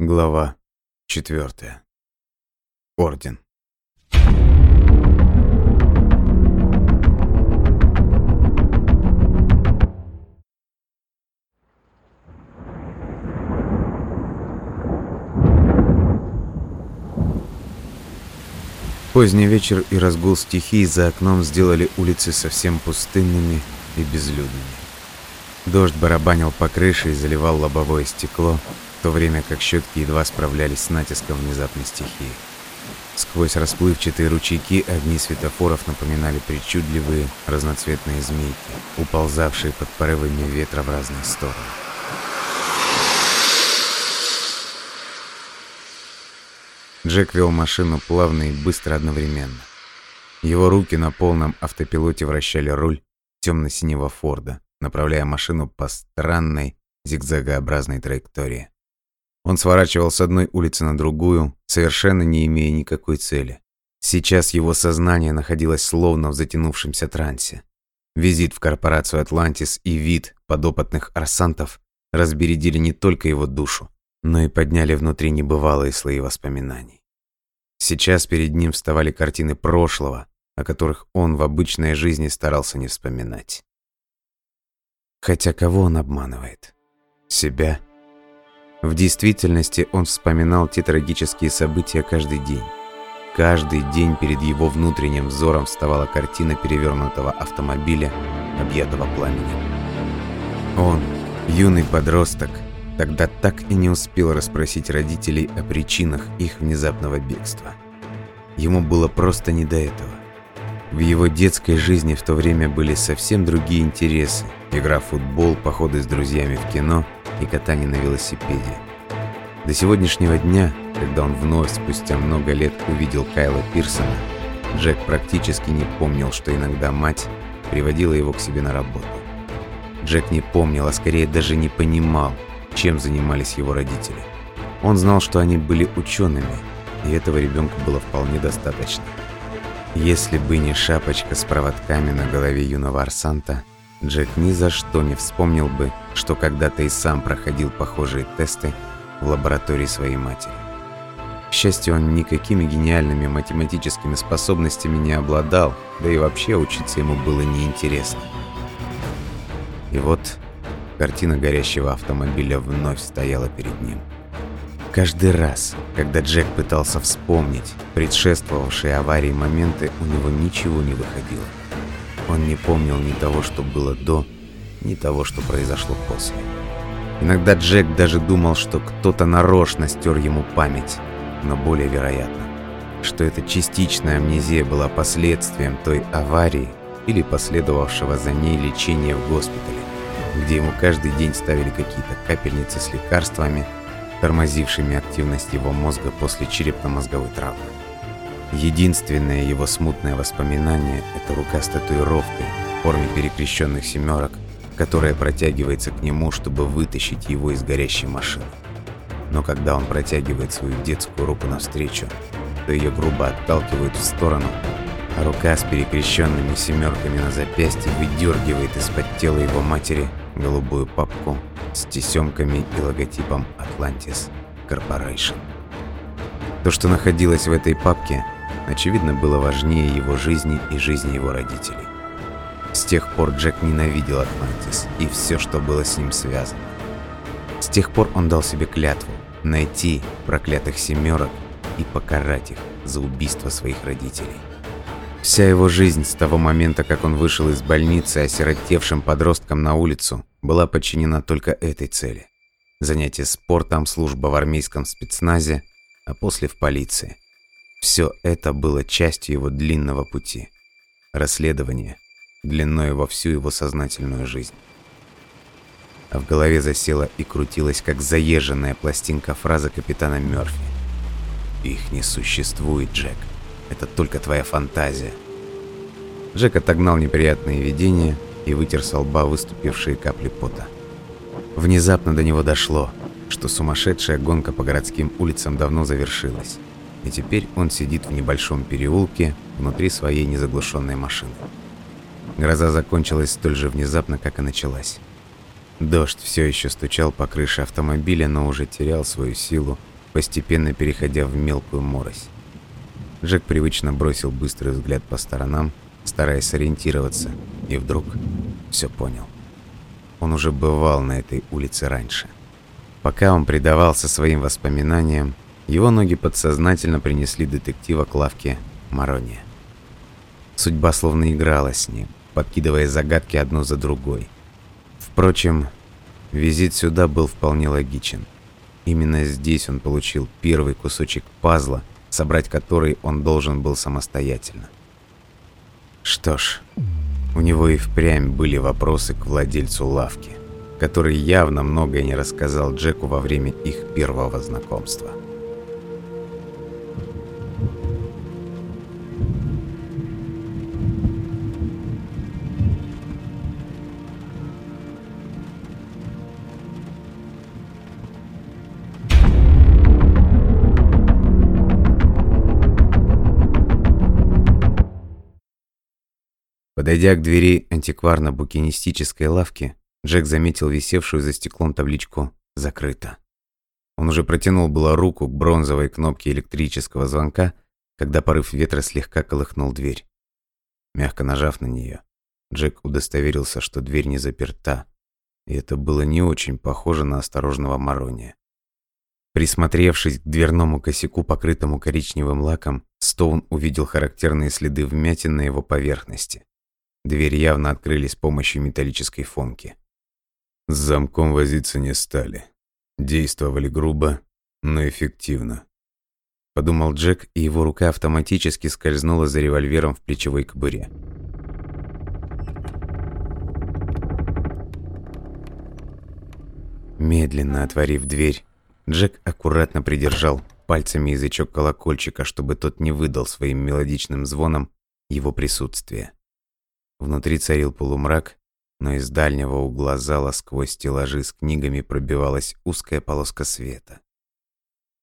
Глава 4. Орден. Поздний вечер и разгул стихий за окном сделали улицы совсем пустынными и безлюдными. Дождь барабанил по крыше и заливал лобовое стекло, в то время как щетки едва справлялись с натиском внезапной стихии. Сквозь расплывчатые ручейки огни светофоров напоминали причудливые разноцветные змейки, уползавшие под порывами ветра в разные стороны. Джек вел машину плавно и быстро одновременно. Его руки на полном автопилоте вращали руль темно-синего Форда, направляя машину по странной зигзагообразной траектории. Он сворачивал с одной улицы на другую, совершенно не имея никакой цели. Сейчас его сознание находилось словно в затянувшемся трансе. Визит в корпорацию «Атлантис» и вид подопытных арсантов разбередили не только его душу, но и подняли внутри небывалые слои воспоминаний. Сейчас перед ним вставали картины прошлого, о которых он в обычной жизни старался не вспоминать. Хотя кого он обманывает? Себя в действительности он вспоминал те трагические события каждый день. Каждый день перед его внутренним взором вставала картина перевернутого автомобиля, объятого пламенем. Он, юный подросток, тогда так и не успел расспросить родителей о причинах их внезапного бегства. Ему было просто не до этого. В его детской жизни в то время были совсем другие интересы. Игра в футбол, походы с друзьями в кино – и катание на велосипеде. До сегодняшнего дня, когда он вновь спустя много лет увидел Кайла Пирсона, Джек практически не помнил, что иногда мать приводила его к себе на работу. Джек не помнил, а скорее даже не понимал, чем занимались его родители. Он знал, что они были учеными, и этого ребенка было вполне достаточно. Если бы не шапочка с проводками на голове юного Арсанта, Джек ни за что не вспомнил бы, что когда-то и сам проходил похожие тесты в лаборатории своей матери. К счастью, он никакими гениальными математическими способностями не обладал, да и вообще учиться ему было неинтересно. И вот картина горящего автомобиля вновь стояла перед ним. Каждый раз, когда Джек пытался вспомнить предшествовавшие аварии моменты, у него ничего не выходило. Он не помнил ни того, что было до, ни того, что произошло после. Иногда Джек даже думал, что кто-то нарочно стер ему память, но более вероятно, что эта частичная амнезия была последствием той аварии или последовавшего за ней лечения в госпитале, где ему каждый день ставили какие-то капельницы с лекарствами, тормозившими активность его мозга после черепно-мозговой травмы. Единственное его смутное воспоминание – это рука с татуировкой в форме перекрещенных семерок, которая протягивается к нему, чтобы вытащить его из горящей машины. Но когда он протягивает свою детскую руку навстречу, то ее грубо отталкивают в сторону, а рука с перекрещенными семерками на запястье выдергивает из-под тела его матери голубую папку с тесемками и логотипом Atlantis Corporation. То, что находилось в этой папке – очевидно, было важнее его жизни и жизни его родителей. С тех пор Джек ненавидел Атлантис и все, что было с ним связано. С тех пор он дал себе клятву найти проклятых семерок и покарать их за убийство своих родителей. Вся его жизнь с того момента, как он вышел из больницы осиротевшим подростком на улицу, была подчинена только этой цели. Занятие спортом, служба в армейском спецназе, а после в полиции – все это было частью его длинного пути. Расследование, длиной во всю его сознательную жизнь. А в голове засела и крутилась, как заезженная пластинка фраза капитана Мёрфи. «Их не существует, Джек. Это только твоя фантазия». Джек отогнал неприятные видения и вытер со лба выступившие капли пота. Внезапно до него дошло, что сумасшедшая гонка по городским улицам давно завершилась и теперь он сидит в небольшом переулке внутри своей незаглушенной машины. Гроза закончилась столь же внезапно, как и началась. Дождь все еще стучал по крыше автомобиля, но уже терял свою силу, постепенно переходя в мелкую морось. Джек привычно бросил быстрый взгляд по сторонам, стараясь сориентироваться, и вдруг все понял. Он уже бывал на этой улице раньше. Пока он предавался своим воспоминаниям, его ноги подсознательно принесли детектива к лавке Марония. Судьба словно играла с ним, подкидывая загадки одну за другой. Впрочем, визит сюда был вполне логичен. Именно здесь он получил первый кусочек пазла, собрать который он должен был самостоятельно. Что ж, у него и впрямь были вопросы к владельцу лавки, который явно многое не рассказал Джеку во время их первого знакомства. Подойдя к двери антикварно-букинистической лавки, Джек заметил висевшую за стеклом табличку «Закрыто». Он уже протянул было руку к бронзовой кнопке электрического звонка, когда порыв ветра слегка колыхнул дверь. Мягко нажав на нее, Джек удостоверился, что дверь не заперта, и это было не очень похоже на осторожного Марония. Присмотревшись к дверному косяку, покрытому коричневым лаком, Стоун увидел характерные следы вмятин на его поверхности. Дверь явно открыли с помощью металлической фонки. С замком возиться не стали. Действовали грубо, но эффективно. Подумал Джек, и его рука автоматически скользнула за револьвером в плечевой кобуре. Медленно отворив дверь, Джек аккуратно придержал пальцами язычок колокольчика, чтобы тот не выдал своим мелодичным звоном его присутствие. Внутри царил полумрак, но из дальнего угла зала сквозь стеллажи с книгами пробивалась узкая полоска света.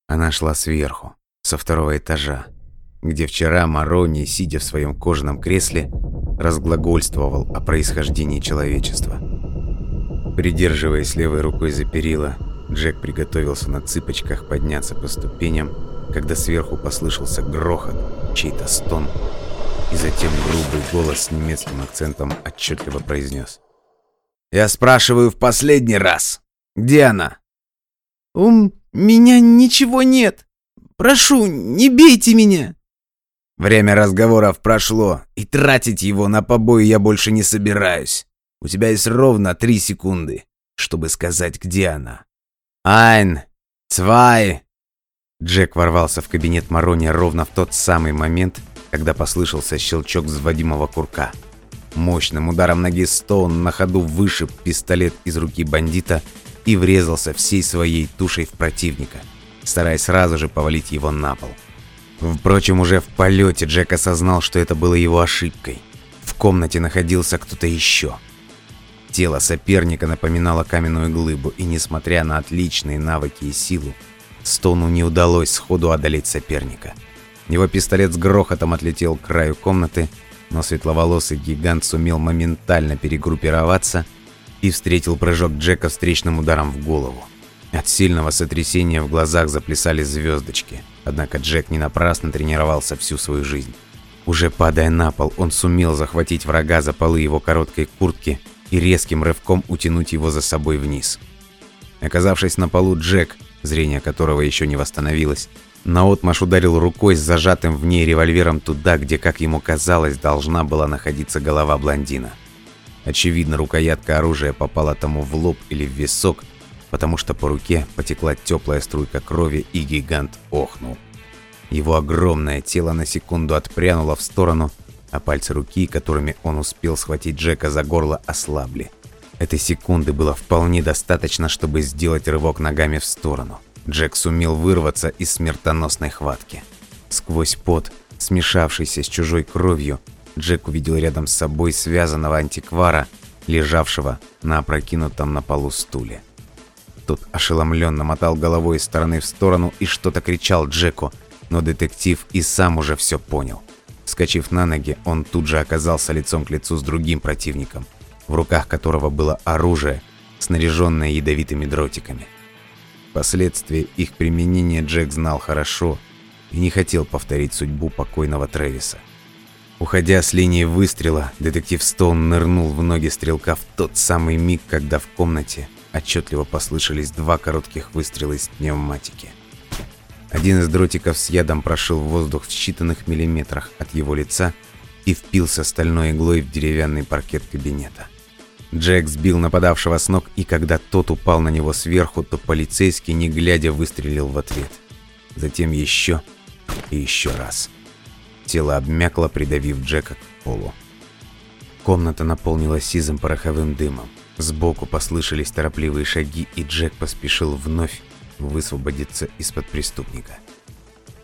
Она шла сверху, со второго этажа, где вчера Марони, сидя в своем кожаном кресле, разглагольствовал о происхождении человечества. Придерживаясь левой рукой за перила, Джек приготовился на цыпочках подняться по ступеням, когда сверху послышался грохот, чей-то стон и затем грубый голос с немецким акцентом отчетливо произнес. «Я спрашиваю в последний раз. Где она?» «У меня ничего нет. Прошу, не бейте меня!» «Время разговоров прошло, и тратить его на побои я больше не собираюсь. У тебя есть ровно три секунды, чтобы сказать, где она». «Айн! Цвай!» Джек ворвался в кабинет Марони ровно в тот самый момент, когда послышался щелчок взводимого курка. Мощным ударом ноги Стоун на ходу вышиб пистолет из руки бандита и врезался всей своей тушей в противника, стараясь сразу же повалить его на пол. Впрочем, уже в полете Джек осознал, что это было его ошибкой. В комнате находился кто-то еще. Тело соперника напоминало каменную глыбу, и несмотря на отличные навыки и силу, Стоуну не удалось сходу одолеть соперника – его пистолет с грохотом отлетел к краю комнаты, но светловолосый гигант сумел моментально перегруппироваться и встретил прыжок Джека встречным ударом в голову. От сильного сотрясения в глазах заплясали звездочки, однако Джек не напрасно тренировался всю свою жизнь. Уже падая на пол, он сумел захватить врага за полы его короткой куртки и резким рывком утянуть его за собой вниз. Оказавшись на полу, Джек, зрение которого еще не восстановилось, Наотмашь ударил рукой с зажатым в ней револьвером туда, где, как ему казалось, должна была находиться голова блондина. Очевидно, рукоятка оружия попала тому в лоб или в висок, потому что по руке потекла теплая струйка крови, и гигант охнул. Его огромное тело на секунду отпрянуло в сторону, а пальцы руки, которыми он успел схватить Джека за горло, ослабли. Этой секунды было вполне достаточно, чтобы сделать рывок ногами в сторону. Джек сумел вырваться из смертоносной хватки. Сквозь пот, смешавшийся с чужой кровью, Джек увидел рядом с собой связанного антиквара, лежавшего на опрокинутом на полу стуле. Тот ошеломленно мотал головой из стороны в сторону и что-то кричал Джеку, но детектив и сам уже все понял. Вскочив на ноги, он тут же оказался лицом к лицу с другим противником, в руках которого было оружие, снаряженная ядовитыми дротиками. Последствия их применения Джек знал хорошо и не хотел повторить судьбу покойного Трэвиса. Уходя с линии выстрела, детектив Стоун нырнул в ноги стрелка в тот самый миг, когда в комнате отчетливо послышались два коротких выстрела из пневматики. Один из дротиков с ядом прошил воздух в считанных миллиметрах от его лица и впился стальной иглой в деревянный паркет кабинета. Джек сбил нападавшего с ног, и когда тот упал на него сверху, то полицейский, не глядя, выстрелил в ответ. Затем еще и еще раз. Тело обмякло, придавив Джека к полу. Комната наполнилась сизым пороховым дымом. Сбоку послышались торопливые шаги, и Джек поспешил вновь высвободиться из-под преступника.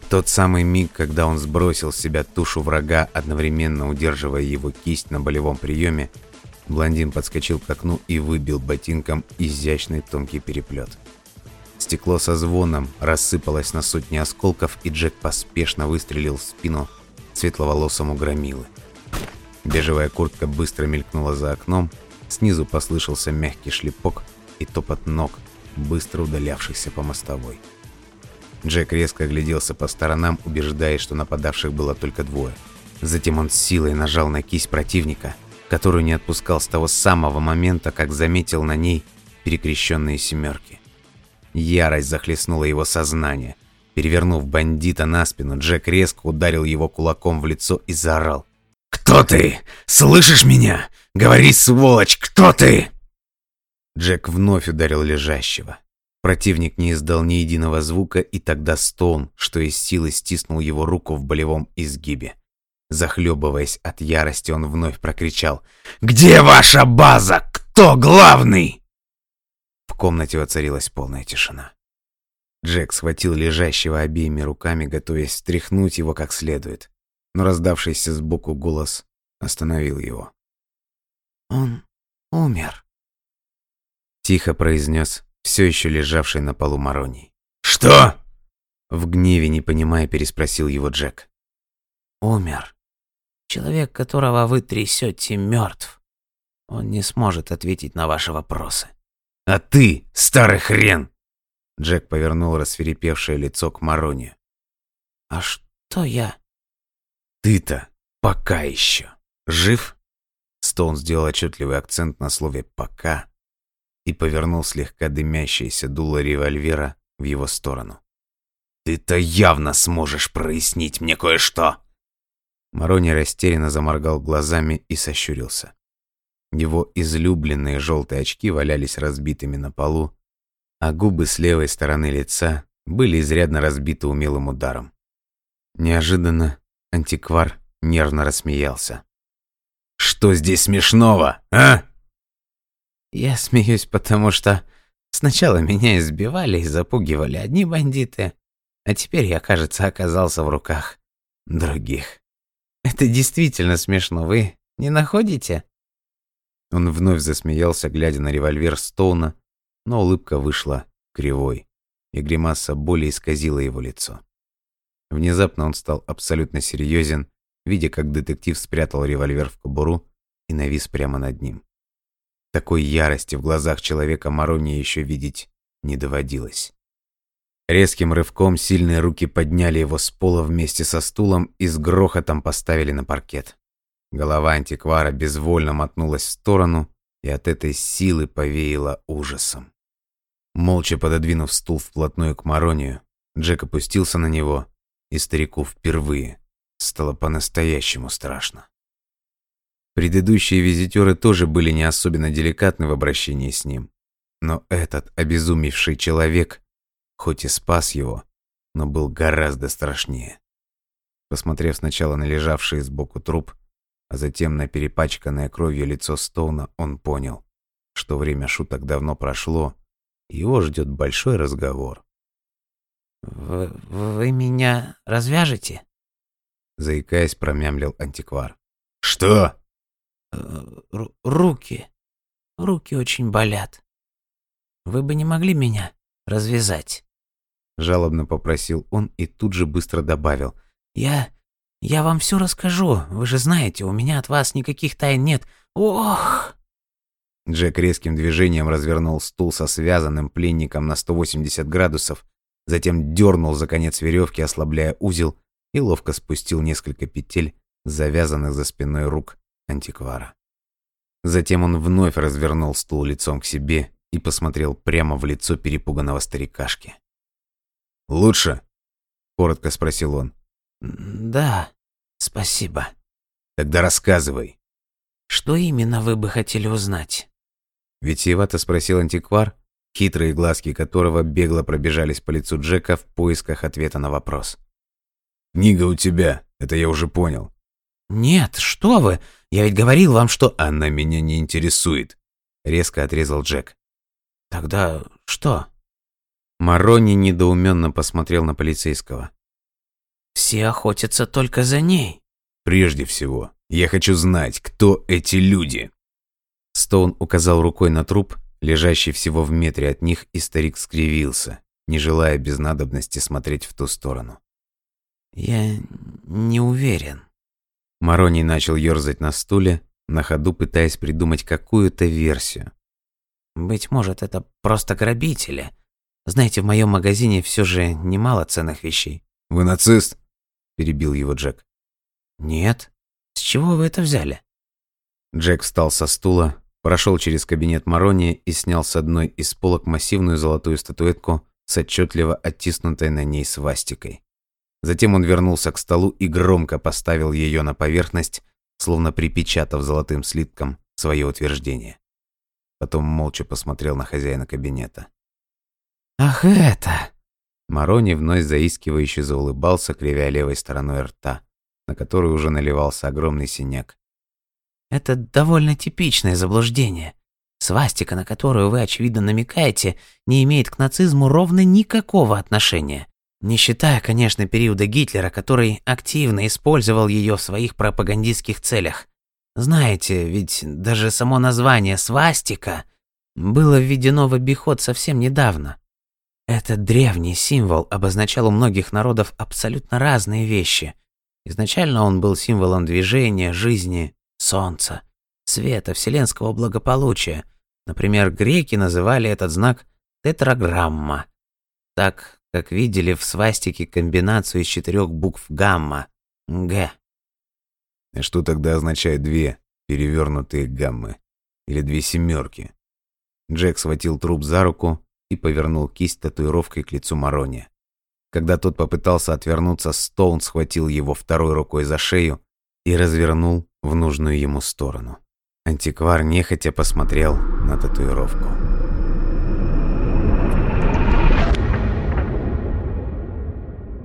Тот самый миг, когда он сбросил с себя тушу врага, одновременно удерживая его кисть на болевом приеме, блондин подскочил к окну и выбил ботинком изящный тонкий переплет. Стекло со звоном рассыпалось на сотни осколков, и Джек поспешно выстрелил в спину светловолосому громилы. Бежевая куртка быстро мелькнула за окном, снизу послышался мягкий шлепок и топот ног, быстро удалявшихся по мостовой. Джек резко огляделся по сторонам, убеждаясь, что нападавших было только двое. Затем он с силой нажал на кисть противника, которую не отпускал с того самого момента, как заметил на ней перекрещенные семерки. Ярость захлестнула его сознание. Перевернув бандита на спину, Джек резко ударил его кулаком в лицо и заорал. «Кто ты? Слышишь меня? Говори, сволочь, кто ты?» Джек вновь ударил лежащего. Противник не издал ни единого звука, и тогда Стоун, что из силы стиснул его руку в болевом изгибе. Захлебываясь от ярости, он вновь прокричал «Где ваша база? Кто главный?» В комнате воцарилась полная тишина. Джек схватил лежащего обеими руками, готовясь стряхнуть его как следует, но раздавшийся сбоку голос остановил его. «Он умер», — тихо произнес все еще лежавший на полу Мароний. «Что?» В гневе, не понимая, переспросил его Джек. «Умер. Человек, которого вы трясете, мертв. Он не сможет ответить на ваши вопросы». «А ты, старый хрен!» Джек повернул рассверепевшее лицо к Мароне. «А что я?» «Ты-то пока еще жив?» Стоун сделал отчетливый акцент на слове «пока» и повернул слегка дымящееся дуло револьвера в его сторону. «Ты-то явно сможешь прояснить мне кое-что!» Марони растерянно заморгал глазами и сощурился. Его излюбленные желтые очки валялись разбитыми на полу, а губы с левой стороны лица были изрядно разбиты умелым ударом. Неожиданно антиквар нервно рассмеялся. «Что здесь смешного, а?» Я смеюсь, потому что сначала меня избивали и запугивали одни бандиты, а теперь я, кажется, оказался в руках других. Это действительно смешно, вы не находите? Он вновь засмеялся, глядя на револьвер Стоуна, но улыбка вышла кривой, и гримаса боли исказила его лицо. Внезапно он стал абсолютно серьезен, видя, как детектив спрятал револьвер в кобуру и навис прямо над ним. Такой ярости в глазах человека Марони еще видеть не доводилось. Резким рывком сильные руки подняли его с пола вместе со стулом и с грохотом поставили на паркет. Голова антиквара безвольно мотнулась в сторону, и от этой силы повеяло ужасом. Молча пододвинув стул вплотную к Маронию, Джек опустился на него, и старику впервые стало по-настоящему страшно. Предыдущие визитеры тоже были не особенно деликатны в обращении с ним. Но этот обезумевший человек, хоть и спас его, но был гораздо страшнее. Посмотрев сначала на лежавший сбоку труп, а затем на перепачканное кровью лицо Стоуна, он понял, что время шуток давно прошло, и его ждет большой разговор. «Вы, вы меня развяжете?» Заикаясь, промямлил антиквар. «Что?» Э, руки. Руки очень болят. Вы бы не могли меня развязать?» Жалобно попросил он и тут же быстро добавил. «Я... я вам все расскажу. Вы же знаете, у меня от вас никаких тайн нет. Ох!» Джек резким движением развернул стул со связанным пленником на 180 градусов, затем дернул за конец веревки, ослабляя узел, и ловко спустил несколько петель, завязанных за спиной рук антиквара. Затем он вновь развернул стул лицом к себе и посмотрел прямо в лицо перепуганного старикашки. «Лучше?» – коротко спросил он. «Да, спасибо». «Тогда рассказывай». «Что именно вы бы хотели узнать?» Витиевато спросил антиквар, хитрые глазки которого бегло пробежались по лицу Джека в поисках ответа на вопрос. «Книга у тебя, это я уже понял». «Нет, что вы, я ведь говорил вам, что...» «Она меня не интересует», — резко отрезал Джек. «Тогда что?» Марони недоуменно посмотрел на полицейского. «Все охотятся только за ней». «Прежде всего, я хочу знать, кто эти люди». Стоун указал рукой на труп, лежащий всего в метре от них, и старик скривился, не желая без надобности смотреть в ту сторону. «Я не уверен». Мароний начал ерзать на стуле, на ходу пытаясь придумать какую-то версию. «Быть может, это просто грабители. Знаете, в моем магазине все же немало ценных вещей». «Вы нацист?» – перебил его Джек. «Нет. С чего вы это взяли?» Джек встал со стула, прошел через кабинет Марони и снял с одной из полок массивную золотую статуэтку с отчетливо оттиснутой на ней свастикой. Затем он вернулся к столу и громко поставил ее на поверхность, словно припечатав золотым слитком свое утверждение. Потом молча посмотрел на хозяина кабинета. «Ах это!» Марони вновь заискивающе заулыбался, кривя левой стороной рта, на которой уже наливался огромный синяк. Это довольно типичное заблуждение. Свастика, на которую вы, очевидно, намекаете, не имеет к нацизму ровно никакого отношения. Не считая, конечно, периода Гитлера, который активно использовал ее в своих пропагандистских целях. Знаете, ведь даже само название «свастика» было введено в обиход совсем недавно. Этот древний символ обозначал у многих народов абсолютно разные вещи. Изначально он был символом движения, жизни, солнца, света, вселенского благополучия. Например, греки называли этот знак тетраграмма, так как видели в свастике комбинацию из четырех букв гамма – Г. И что тогда означает две перевернутые гаммы? Или две семерки? Джек схватил труп за руку и повернул кисть татуировкой к лицу Марони. Когда тот попытался отвернуться, Стоун схватил его второй рукой за шею и развернул в нужную ему сторону. Антиквар нехотя посмотрел на татуировку.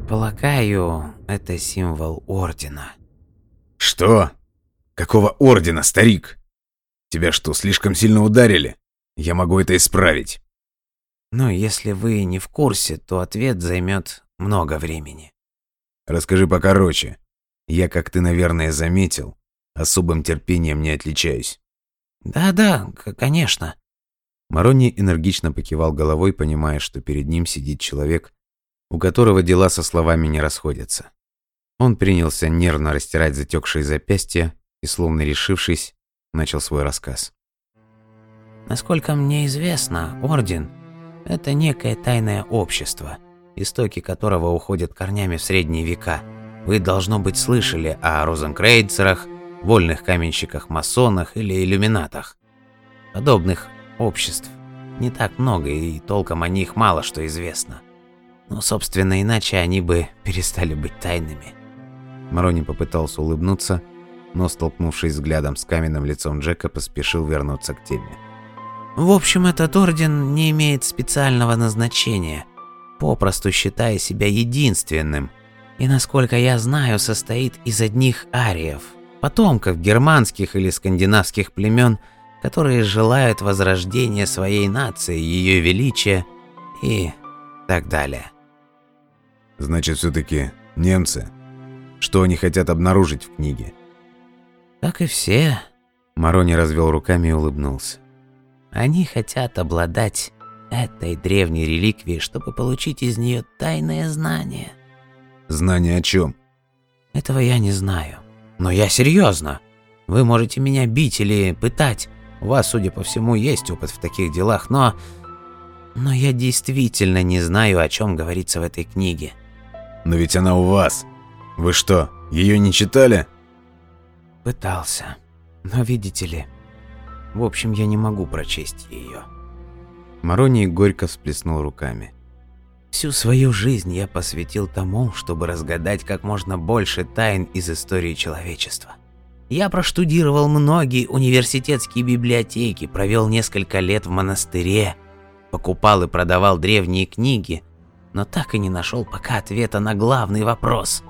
Полагаю, это символ ордена. Что? Какого ордена, старик? Тебя что, слишком сильно ударили? Я могу это исправить. Но если вы не в курсе, то ответ займет много времени. Расскажи покороче. Я, как ты, наверное, заметил, особым терпением не отличаюсь. Да-да, конечно. Марони энергично покивал головой, понимая, что перед ним сидит человек, у которого дела со словами не расходятся. Он принялся нервно растирать затекшие запястья и, словно решившись, начал свой рассказ. Насколько мне известно, Орден – это некое тайное общество, истоки которого уходят корнями в средние века – вы, должно быть, слышали о розенкрейцерах, вольных каменщиках-масонах или иллюминатах. Подобных обществ не так много, и толком о них мало что известно. Но, собственно, иначе они бы перестали быть тайными. Марони попытался улыбнуться, но, столкнувшись взглядом с каменным лицом Джека, поспешил вернуться к теме. В общем, этот орден не имеет специального назначения, попросту считая себя единственным – и, насколько я знаю, состоит из одних ариев, потомков германских или скандинавских племен, которые желают возрождения своей нации, ее величия и так далее. Значит, все-таки немцы. Что они хотят обнаружить в книге? Как и все. Марони развел руками и улыбнулся. Они хотят обладать этой древней реликвией, чтобы получить из нее тайное знание – Знание о чем? Этого я не знаю. Но я серьезно. Вы можете меня бить или пытать, У вас, судя по всему, есть опыт в таких делах, но... Но я действительно не знаю, о чем говорится в этой книге. Но ведь она у вас. Вы что, ее не читали? Пытался. Но видите ли... В общем, я не могу прочесть ее. Мароний горько всплеснул руками. Всю свою жизнь я посвятил тому, чтобы разгадать как можно больше тайн из истории человечества. Я проштудировал многие университетские библиотеки, провел несколько лет в монастыре, покупал и продавал древние книги, но так и не нашел пока ответа на главный вопрос.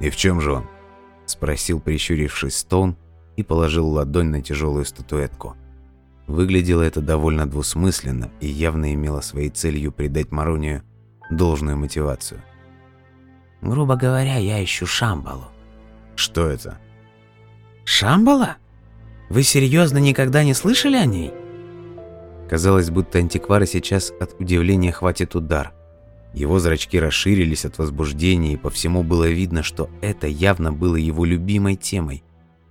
«И в чем же он?» – спросил, прищурившись Стоун, и положил ладонь на тяжелую статуэтку. Выглядело это довольно двусмысленно и явно имело своей целью придать Маронию должную мотивацию. Грубо говоря, я ищу Шамбалу. Что это? Шамбала? Вы серьезно никогда не слышали о ней? Казалось, будто антиквара сейчас от удивления хватит удар. Его зрачки расширились от возбуждения, и по всему было видно, что это явно было его любимой темой,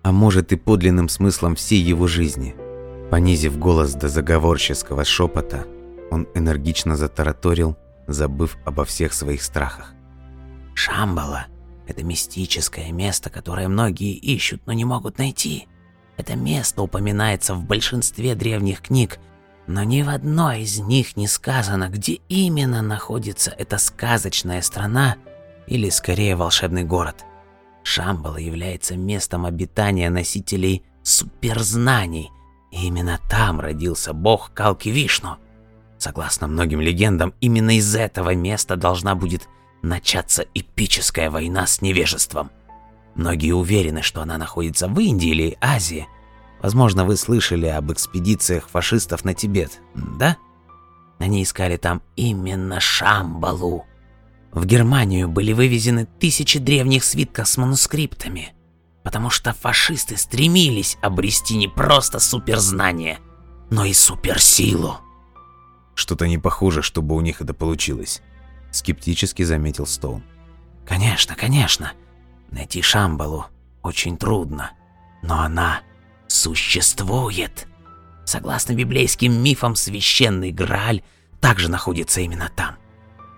а может и подлинным смыслом всей его жизни. Понизив голос до заговорческого шепота, он энергично затараторил, забыв обо всех своих страхах. Шамбала – это мистическое место, которое многие ищут, но не могут найти. Это место упоминается в большинстве древних книг, но ни в одной из них не сказано, где именно находится эта сказочная страна или, скорее, волшебный город. Шамбала является местом обитания носителей суперзнаний, и именно там родился бог Калки Вишну – Согласно многим легендам, именно из этого места должна будет начаться эпическая война с невежеством. Многие уверены, что она находится в Индии или Азии. Возможно, вы слышали об экспедициях фашистов на Тибет, да? Они искали там именно Шамбалу. В Германию были вывезены тысячи древних свитков с манускриптами, потому что фашисты стремились обрести не просто суперзнание, но и суперсилу. Что-то не похоже, чтобы у них это получилось. Скептически заметил Стоун. Конечно, конечно. Найти Шамбалу очень трудно. Но она существует. Согласно библейским мифам, священный Грааль также находится именно там.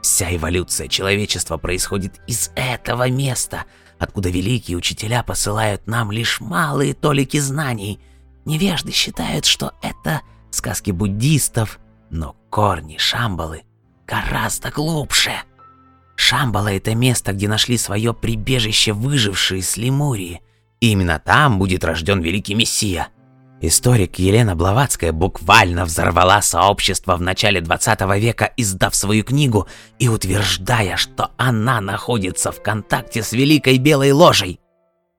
Вся эволюция человечества происходит из этого места, откуда великие учителя посылают нам лишь малые толики знаний. Невежды считают, что это сказки буддистов, но корни Шамбалы гораздо глубже. Шамбала – это место, где нашли свое прибежище выжившие с Лемурии. И именно там будет рожден великий Мессия. Историк Елена Блаватская буквально взорвала сообщество в начале 20 века, издав свою книгу и утверждая, что она находится в контакте с Великой Белой Ложей.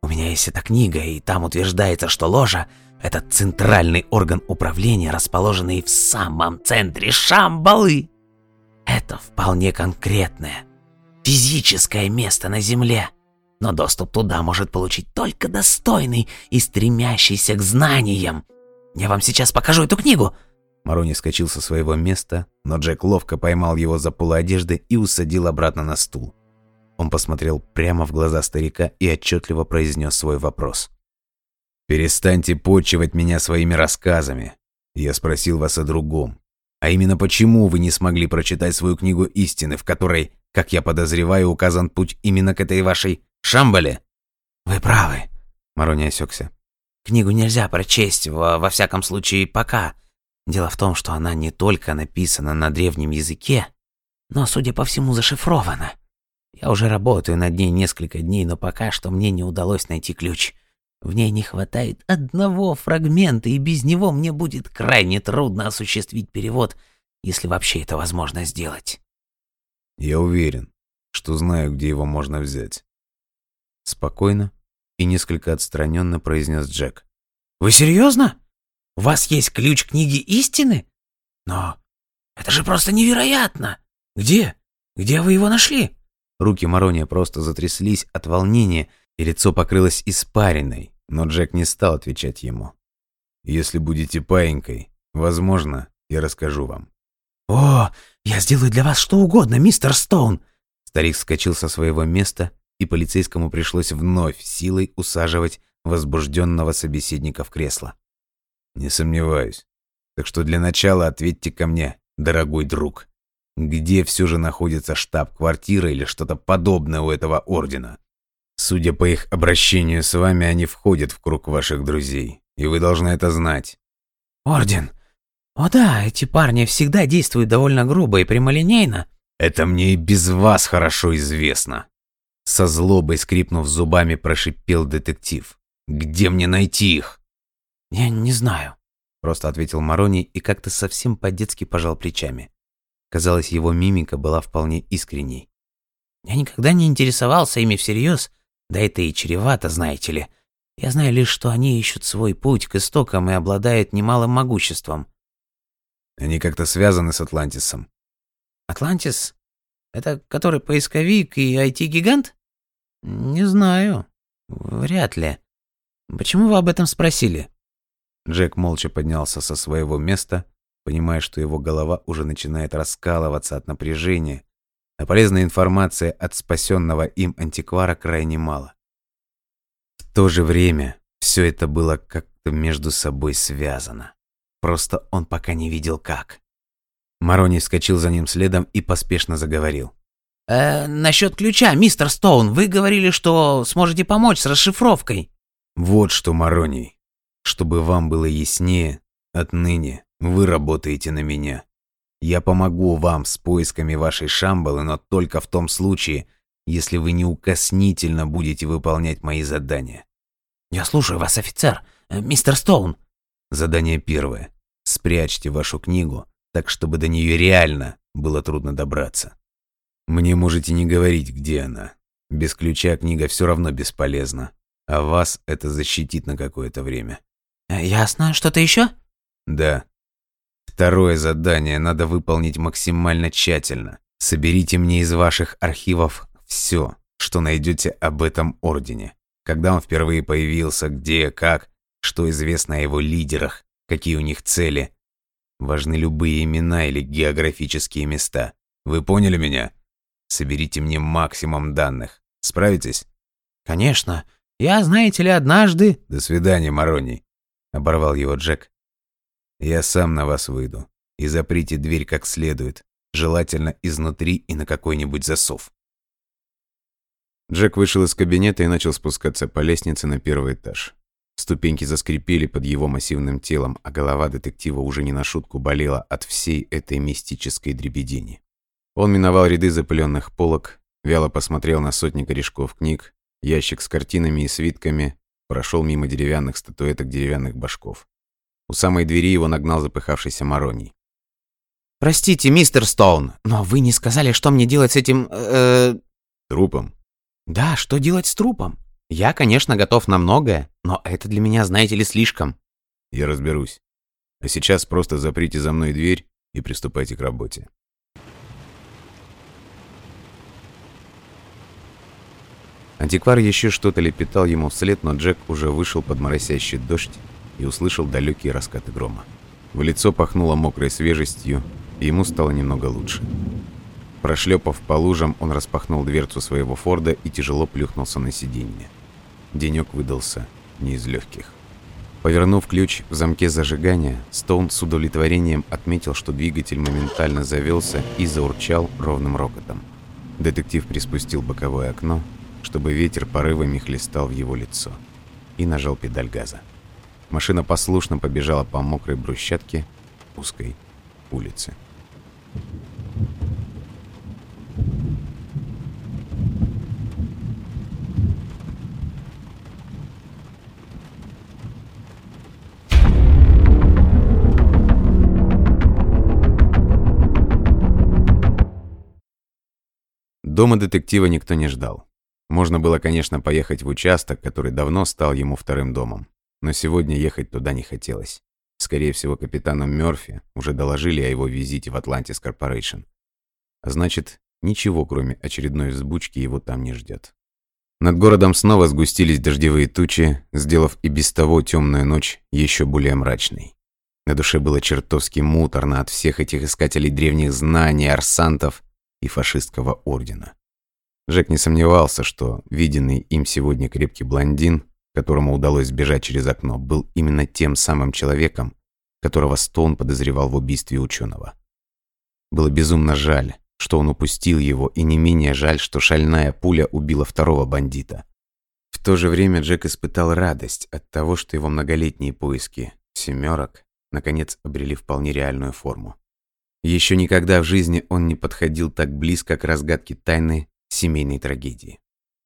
У меня есть эта книга, и там утверждается, что ложа это центральный орган управления, расположенный в самом центре Шамбалы. Это вполне конкретное, физическое место на Земле. Но доступ туда может получить только достойный и стремящийся к знаниям. Я вам сейчас покажу эту книгу. Марони скочил со своего места, но Джек ловко поймал его за полы одежды и усадил обратно на стул. Он посмотрел прямо в глаза старика и отчетливо произнес свой вопрос. Перестаньте почивать меня своими рассказами. Я спросил вас о другом. А именно почему вы не смогли прочитать свою книгу истины, в которой, как я подозреваю, указан путь именно к этой вашей Шамбале? Вы правы. Марони осекся. Книгу нельзя прочесть, во, во всяком случае, пока. Дело в том, что она не только написана на древнем языке, но, судя по всему, зашифрована. Я уже работаю над ней несколько дней, но пока что мне не удалось найти ключ. В ней не хватает одного фрагмента, и без него мне будет крайне трудно осуществить перевод, если вообще это возможно сделать. Я уверен, что знаю, где его можно взять. Спокойно и несколько отстраненно произнес Джек. Вы серьезно? У вас есть ключ книги истины? Но это же просто невероятно! Где? Где вы его нашли? Руки Марония просто затряслись от волнения, и лицо покрылось испариной, но Джек не стал отвечать ему. «Если будете паинькой, возможно, я расскажу вам». «О, я сделаю для вас что угодно, мистер Стоун!» Старик вскочил со своего места, и полицейскому пришлось вновь силой усаживать возбужденного собеседника в кресло. Не сомневаюсь. Так что для начала ответьте ко мне, дорогой друг. Где все же находится штаб-квартира или что-то подобное у этого ордена? Судя по их обращению с вами, они входят в круг ваших друзей, и вы должны это знать. Орден? О да, эти парни всегда действуют довольно грубо и прямолинейно. Это мне и без вас хорошо известно. Со злобой скрипнув зубами, прошипел детектив. Где мне найти их? Я не знаю, просто ответил Марони и как-то совсем по-детски пожал плечами. Казалось, его мимика была вполне искренней. Я никогда не интересовался ими всерьез, да это и чревато, знаете ли. Я знаю лишь, что они ищут свой путь к истокам и обладают немалым могуществом. Они как-то связаны с Атлантисом. Атлантис? Это который поисковик и IT-гигант? Не знаю. Вряд ли. Почему вы об этом спросили? Джек молча поднялся со своего места, понимая, что его голова уже начинает раскалываться от напряжения, а полезной информации от спасенного им антиквара крайне мало. В то же время все это было как-то между собой связано. Просто он пока не видел как. Марони вскочил за ним следом и поспешно заговорил. «Э, «Насчет ключа, мистер Стоун, вы говорили, что сможете помочь с расшифровкой». «Вот что, Марони, чтобы вам было яснее, отныне вы работаете на меня. Я помогу вам с поисками вашей Шамбалы, но только в том случае, если вы неукоснительно будете выполнять мои задания. Я слушаю вас, офицер. Э, мистер Стоун. Задание первое. Спрячьте вашу книгу, так чтобы до нее реально было трудно добраться. Мне можете не говорить, где она. Без ключа книга все равно бесполезна, а вас это защитит на какое-то время. Э, ясно. Что-то еще? Да. Второе задание надо выполнить максимально тщательно. Соберите мне из ваших архивов все, что найдете об этом ордене. Когда он впервые появился, где, как, что известно о его лидерах, какие у них цели. Важны любые имена или географические места. Вы поняли меня? Соберите мне максимум данных. Справитесь? Конечно. Я, знаете ли, однажды... До свидания, Марони. Оборвал его Джек, я сам на вас выйду. И заприте дверь как следует, желательно изнутри и на какой-нибудь засов. Джек вышел из кабинета и начал спускаться по лестнице на первый этаж. Ступеньки заскрипели под его массивным телом, а голова детектива уже не на шутку болела от всей этой мистической дребедени. Он миновал ряды запыленных полок, вяло посмотрел на сотни корешков книг, ящик с картинами и свитками, прошел мимо деревянных статуэток деревянных башков. У самой двери его нагнал запыхавшийся Мароний. «Простите, мистер Стоун, но вы не сказали, что мне делать с этим... Э, трупом?» «Да, что делать с трупом? Я, конечно, готов на многое, но это для меня, знаете ли, слишком». «Я разберусь. А сейчас просто заприте за мной дверь и приступайте к работе». Антиквар еще что-то лепетал ему вслед, но Джек уже вышел под моросящий дождь и услышал далекие раскаты грома. В лицо пахнуло мокрой свежестью, и ему стало немного лучше. Прошлепав по лужам, он распахнул дверцу своего Форда и тяжело плюхнулся на сиденье. Денек выдался не из легких. Повернув ключ в замке зажигания, Стоун с удовлетворением отметил, что двигатель моментально завелся и заурчал ровным рокотом. Детектив приспустил боковое окно, чтобы ветер порывами хлестал в его лицо, и нажал педаль газа. Машина послушно побежала по мокрой брусчатке узкой улицы. Дома детектива никто не ждал. Можно было, конечно, поехать в участок, который давно стал ему вторым домом но сегодня ехать туда не хотелось. Скорее всего, капитану Мёрфи уже доложили о его визите в Atlantis Corporation. А значит, ничего, кроме очередной взбучки, его там не ждет. Над городом снова сгустились дождевые тучи, сделав и без того темную ночь еще более мрачной. На душе было чертовски муторно от всех этих искателей древних знаний, арсантов и фашистского ордена. Джек не сомневался, что виденный им сегодня крепкий блондин которому удалось сбежать через окно, был именно тем самым человеком, которого Стоун подозревал в убийстве ученого. Было безумно жаль, что он упустил его, и не менее жаль, что шальная пуля убила второго бандита. В то же время Джек испытал радость от того, что его многолетние поиски «семерок» наконец обрели вполне реальную форму. Еще никогда в жизни он не подходил так близко к разгадке тайны семейной трагедии.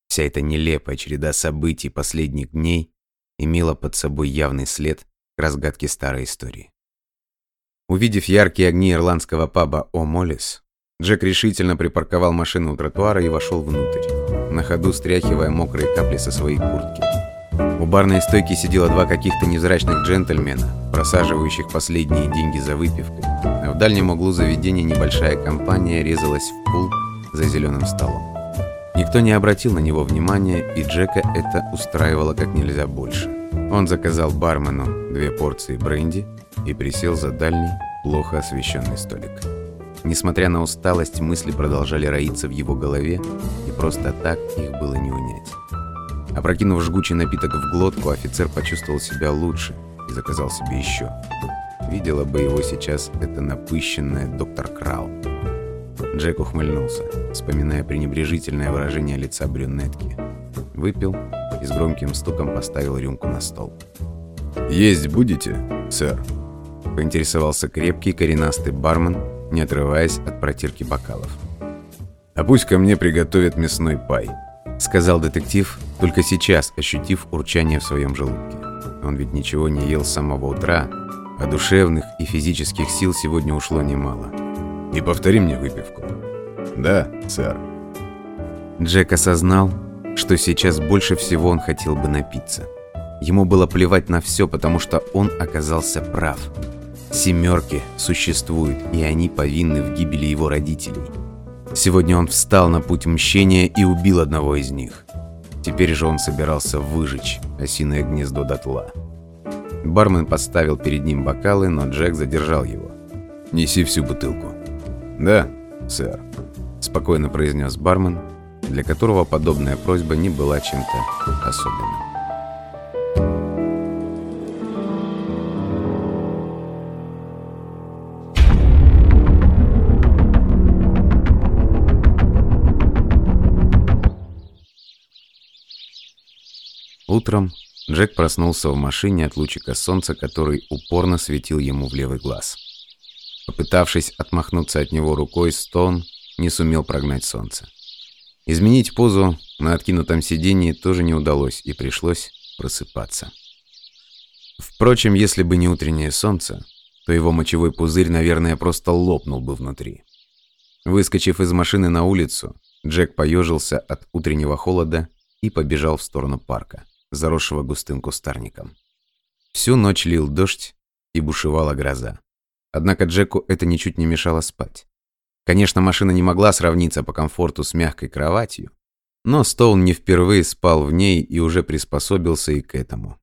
Вся эта нелепая череда событий последних дней имела под собой явный след к разгадке старой истории. Увидев яркие огни ирландского паба «О Моллис», Джек решительно припарковал машину у тротуара и вошел внутрь, на ходу стряхивая мокрые капли со своей куртки. У барной стойки сидело два каких-то невзрачных джентльмена, просаживающих последние деньги за выпивкой, а в дальнем углу заведения небольшая компания резалась в пул за зеленым столом. Никто не обратил на него внимания, и Джека это устраивало как нельзя больше. Он заказал бармену две порции бренди и присел за дальний, плохо освещенный столик. Несмотря на усталость, мысли продолжали роиться в его голове, и просто так их было не унять. Опрокинув жгучий напиток в глотку, офицер почувствовал себя лучше и заказал себе еще. Видела бы его сейчас эта напыщенная доктор Крау. Джек ухмыльнулся, вспоминая пренебрежительное выражение лица брюнетки. Выпил и с громким стуком поставил рюмку на стол. «Есть будете, сэр?» Поинтересовался крепкий коренастый бармен, не отрываясь от протирки бокалов. «А пусть ко мне приготовят мясной пай», — сказал детектив, только сейчас ощутив урчание в своем желудке. Он ведь ничего не ел с самого утра, а душевных и физических сил сегодня ушло немало. И повтори мне выпивку. Да, сэр. Джек осознал, что сейчас больше всего он хотел бы напиться. Ему было плевать на все, потому что он оказался прав. Семерки существуют, и они повинны в гибели его родителей. Сегодня он встал на путь мщения и убил одного из них. Теперь же он собирался выжечь осиное гнездо дотла. Бармен поставил перед ним бокалы, но Джек задержал его. «Неси всю бутылку». «Да, сэр», – спокойно произнес бармен, для которого подобная просьба не была чем-то особенным. Утром Джек проснулся в машине от лучика солнца, который упорно светил ему в левый глаз. Попытавшись отмахнуться от него рукой, Стоун не сумел прогнать солнце. Изменить позу на откинутом сиденье тоже не удалось, и пришлось просыпаться. Впрочем, если бы не утреннее солнце, то его мочевой пузырь, наверное, просто лопнул бы внутри. Выскочив из машины на улицу, Джек поежился от утреннего холода и побежал в сторону парка, заросшего густым кустарником. Всю ночь лил дождь и бушевала гроза. Однако Джеку это ничуть не мешало спать. Конечно, машина не могла сравниться по комфорту с мягкой кроватью, но Стоун не впервые спал в ней и уже приспособился и к этому.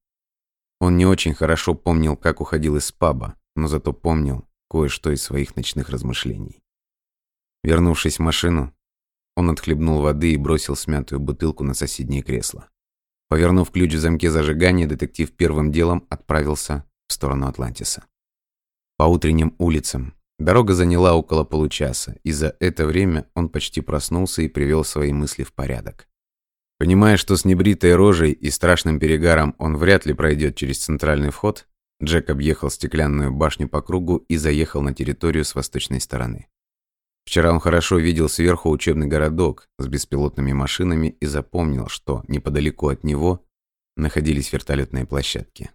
Он не очень хорошо помнил, как уходил из паба, но зато помнил кое-что из своих ночных размышлений. Вернувшись в машину, он отхлебнул воды и бросил смятую бутылку на соседнее кресло. Повернув ключ в замке зажигания, детектив первым делом отправился в сторону Атлантиса по утренним улицам. Дорога заняла около получаса, и за это время он почти проснулся и привел свои мысли в порядок. Понимая, что с небритой рожей и страшным перегаром он вряд ли пройдет через центральный вход, Джек объехал стеклянную башню по кругу и заехал на территорию с восточной стороны. Вчера он хорошо видел сверху учебный городок с беспилотными машинами и запомнил, что неподалеку от него находились вертолетные площадки.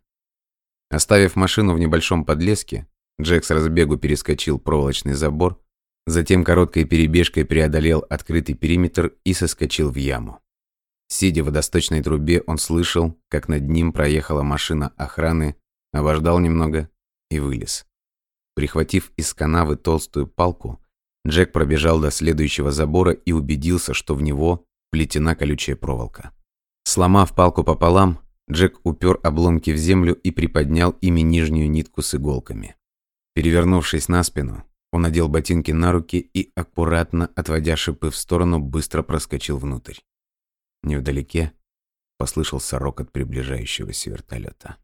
Оставив машину в небольшом подлеске, Джек с разбегу перескочил проволочный забор, затем короткой перебежкой преодолел открытый периметр и соскочил в яму. Сидя в водосточной трубе, он слышал, как над ним проехала машина охраны, обождал немного и вылез. Прихватив из канавы толстую палку, Джек пробежал до следующего забора и убедился, что в него плетена колючая проволока. Сломав палку пополам, Джек упер обломки в землю и приподнял ими нижнюю нитку с иголками. Перевернувшись на спину, он надел ботинки на руки и, аккуратно отводя шипы в сторону, быстро проскочил внутрь. Невдалеке послышался рокот приближающегося вертолета.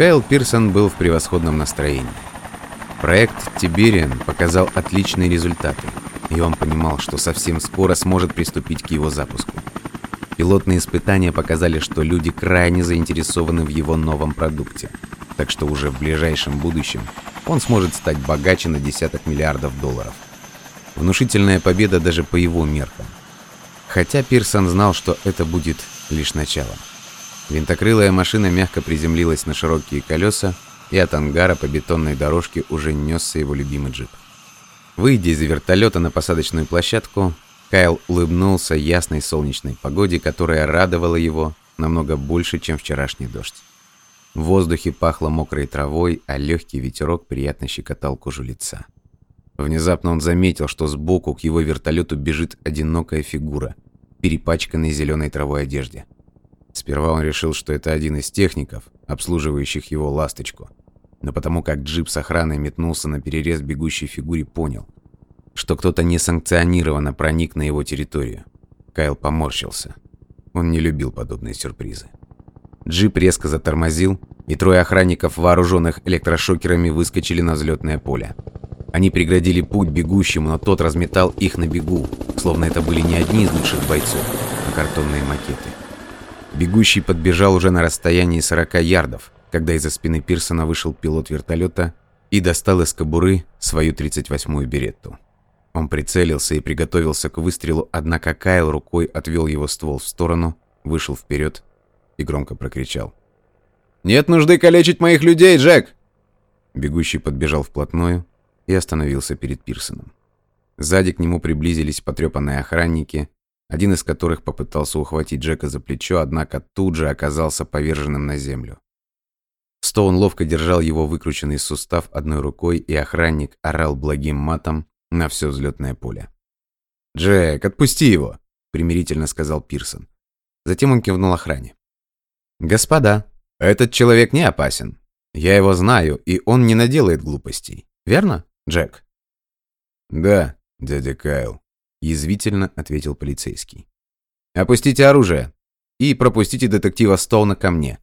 Кайл Пирсон был в превосходном настроении. Проект «Тибериан» показал отличные результаты, и он понимал, что совсем скоро сможет приступить к его запуску. Пилотные испытания показали, что люди крайне заинтересованы в его новом продукте, так что уже в ближайшем будущем он сможет стать богаче на десяток миллиардов долларов. Внушительная победа даже по его меркам. Хотя Пирсон знал, что это будет лишь началом. Винтокрылая машина мягко приземлилась на широкие колеса, и от ангара по бетонной дорожке уже несся его любимый джип. Выйдя из вертолета на посадочную площадку, Кайл улыбнулся ясной солнечной погоде, которая радовала его намного больше, чем вчерашний дождь. В воздухе пахло мокрой травой, а легкий ветерок приятно щекотал кожу лица. Внезапно он заметил, что сбоку к его вертолету бежит одинокая фигура, перепачканной зеленой травой одежде. Сперва он решил, что это один из техников, обслуживающих его «Ласточку». Но потому как джип с охраной метнулся на перерез бегущей фигуре, понял, что кто-то несанкционированно проник на его территорию. Кайл поморщился. Он не любил подобные сюрпризы. Джип резко затормозил, и трое охранников, вооруженных электрошокерами, выскочили на взлетное поле. Они преградили путь бегущему, но тот разметал их на бегу, словно это были не одни из лучших бойцов, а картонные макеты. Бегущий подбежал уже на расстоянии 40 ярдов, когда из-за спины Пирсона вышел пилот вертолета и достал из кобуры свою 38-ю беретту. Он прицелился и приготовился к выстрелу, однако Кайл рукой отвел его ствол в сторону, вышел вперед и громко прокричал. «Нет нужды калечить моих людей, Джек!» Бегущий подбежал вплотную и остановился перед Пирсоном. Сзади к нему приблизились потрепанные охранники, один из которых попытался ухватить Джека за плечо, однако тут же оказался поверженным на землю. Стоун ловко держал его выкрученный сустав одной рукой, и охранник орал благим матом на все взлетное поле. «Джек, отпусти его!» – примирительно сказал Пирсон. Затем он кивнул охране. «Господа, этот человек не опасен. Я его знаю, и он не наделает глупостей. Верно, Джек?» «Да, дядя Кайл», язвительно ответил полицейский. «Опустите оружие и пропустите детектива Стоуна ко мне.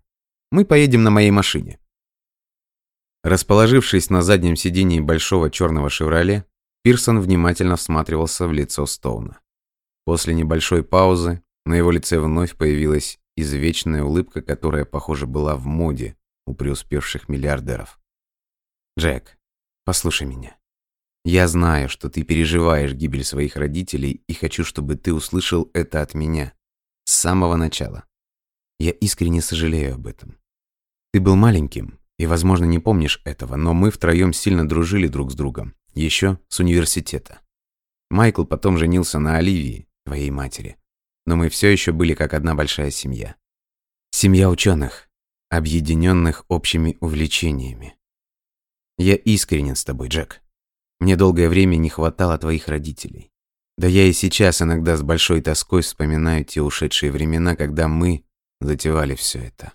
Мы поедем на моей машине». Расположившись на заднем сидении большого черного «Шевроле», Пирсон внимательно всматривался в лицо Стоуна. После небольшой паузы на его лице вновь появилась извечная улыбка, которая, похоже, была в моде у преуспевших миллиардеров. «Джек, послушай меня. Я знаю, что ты переживаешь гибель своих родителей и хочу, чтобы ты услышал это от меня. С самого начала. Я искренне сожалею об этом. Ты был маленьким и, возможно, не помнишь этого, но мы втроем сильно дружили друг с другом. Еще с университета. Майкл потом женился на Оливии, твоей матери. Но мы все еще были как одна большая семья. Семья ученых, объединенных общими увлечениями. Я искренен с тобой, Джек. Мне долгое время не хватало твоих родителей. Да я и сейчас иногда с большой тоской вспоминаю те ушедшие времена, когда мы затевали все это.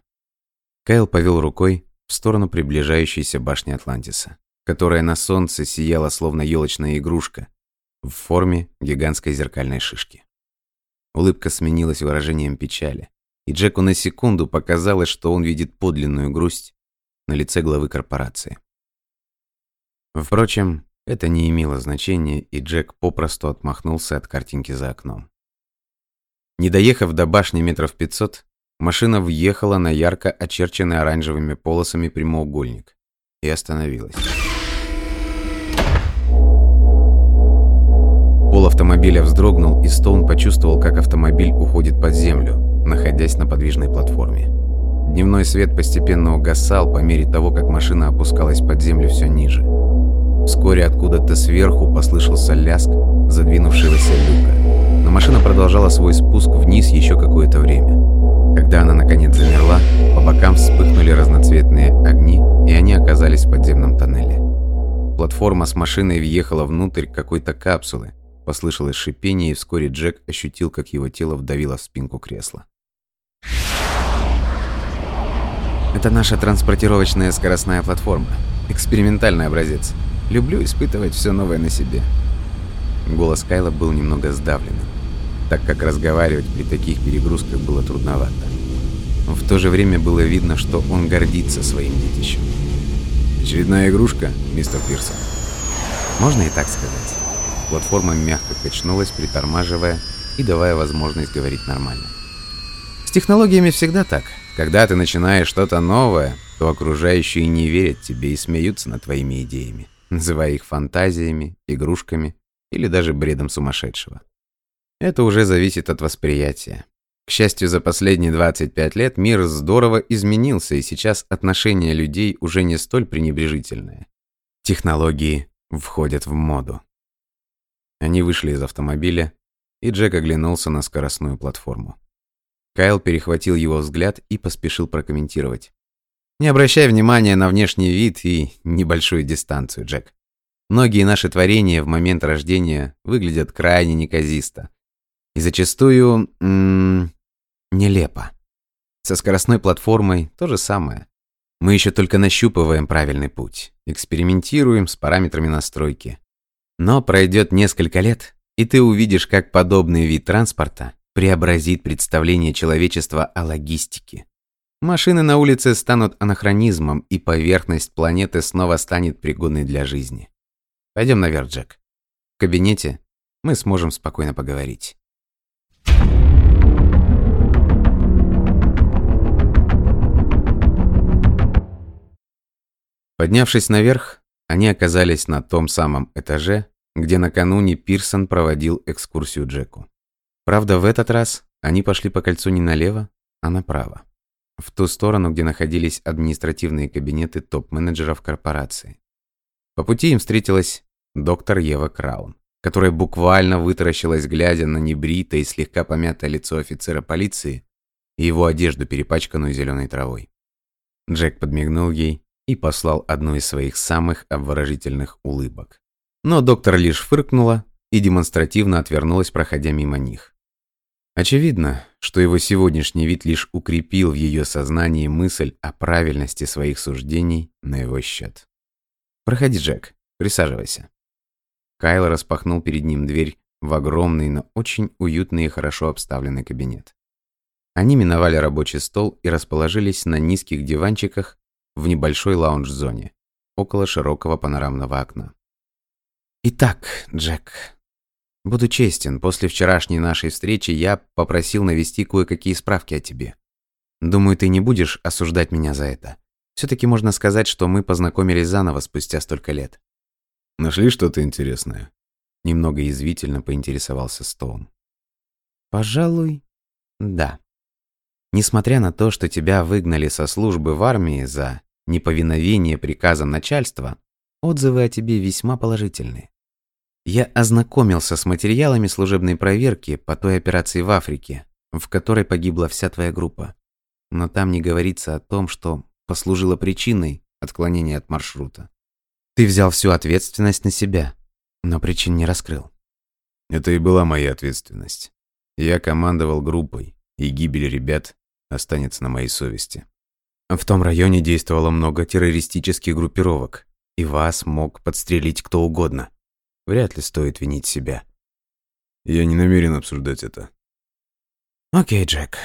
Кайл повел рукой в сторону приближающейся башни Атлантиса, которая на солнце сияла словно елочная игрушка в форме гигантской зеркальной шишки. Улыбка сменилась выражением печали, и Джеку на секунду показалось, что он видит подлинную грусть на лице главы корпорации. Впрочем, это не имело значения, и Джек попросту отмахнулся от картинки за окном. Не доехав до башни метров пятьсот, машина въехала на ярко очерченный оранжевыми полосами прямоугольник и остановилась. Пол автомобиля вздрогнул, и Стоун почувствовал, как автомобиль уходит под землю, находясь на подвижной платформе. Дневной свет постепенно угасал по мере того, как машина опускалась под землю все ниже. Вскоре откуда-то сверху послышался ляск задвинувшегося люка. Но машина продолжала свой спуск вниз еще какое-то время. Когда она наконец замерла, по бокам вспыхнули разноцветные огни, и они оказались в подземном тоннеле. платформа с машиной въехала внутрь какой-то капсулы. Послышалось шипение, и вскоре Джек ощутил, как его тело вдавило в спинку кресла. Это наша транспортировочная скоростная платформа. Экспериментальный образец. Люблю испытывать все новое на себе. Голос Кайла был немного сдавленным, так как разговаривать при таких перегрузках было трудновато. В то же время было видно, что он гордится своим детищем. «Очередная игрушка, мистер Пирсон?» Можно и так сказать. Платформа мягко качнулась, притормаживая и давая возможность говорить нормально. С технологиями всегда так. Когда ты начинаешь что-то новое, то окружающие не верят тебе и смеются над твоими идеями, называя их фантазиями, игрушками или даже бредом сумасшедшего. Это уже зависит от восприятия. К счастью, за последние 25 лет мир здорово изменился, и сейчас отношение людей уже не столь пренебрежительное. Технологии входят в моду. Они вышли из автомобиля, и Джек оглянулся на скоростную платформу. Кайл перехватил его взгляд и поспешил прокомментировать. «Не обращай внимания на внешний вид и небольшую дистанцию, Джек. Многие наши творения в момент рождения выглядят крайне неказисто. И зачастую... М -м, нелепо. Со скоростной платформой то же самое. Мы еще только нащупываем правильный путь, экспериментируем с параметрами настройки. Но пройдет несколько лет, и ты увидишь, как подобный вид транспорта преобразит представление человечества о логистике. Машины на улице станут анахронизмом, и поверхность планеты снова станет пригодной для жизни. Пойдем наверх, Джек. В кабинете мы сможем спокойно поговорить. Поднявшись наверх, они оказались на том самом этаже, где накануне Пирсон проводил экскурсию Джеку. Правда, в этот раз они пошли по кольцу не налево, а направо. В ту сторону, где находились административные кабинеты топ-менеджеров корпорации. По пути им встретилась доктор Ева Краун, которая буквально вытаращилась, глядя на небритое и слегка помятое лицо офицера полиции и его одежду, перепачканную зеленой травой. Джек подмигнул ей и послал одну из своих самых обворожительных улыбок. Но доктор лишь фыркнула и демонстративно отвернулась, проходя мимо них. Очевидно, что его сегодняшний вид лишь укрепил в ее сознании мысль о правильности своих суждений на его счет. «Проходи, Джек, присаживайся». Кайл распахнул перед ним дверь в огромный, но очень уютный и хорошо обставленный кабинет. Они миновали рабочий стол и расположились на низких диванчиках в небольшой лаунж-зоне, около широкого панорамного окна. «Итак, Джек, буду честен, после вчерашней нашей встречи я попросил навести кое-какие справки о тебе. Думаю, ты не будешь осуждать меня за это. Все-таки можно сказать, что мы познакомились заново спустя столько лет. Нашли что-то интересное? Немного язвительно поинтересовался Стоун. Пожалуй, да. Несмотря на то, что тебя выгнали со службы в армии за неповиновение приказам начальства, отзывы о тебе весьма положительные. Я ознакомился с материалами служебной проверки по той операции в Африке, в которой погибла вся твоя группа. Но там не говорится о том, что послужило причиной отклонения от маршрута. Ты взял всю ответственность на себя, но причин не раскрыл. Это и была моя ответственность. Я командовал группой, и гибель ребят останется на моей совести. В том районе действовало много террористических группировок, и вас мог подстрелить кто угодно. Вряд ли стоит винить себя. Я не намерен обсуждать это. Окей, Джек.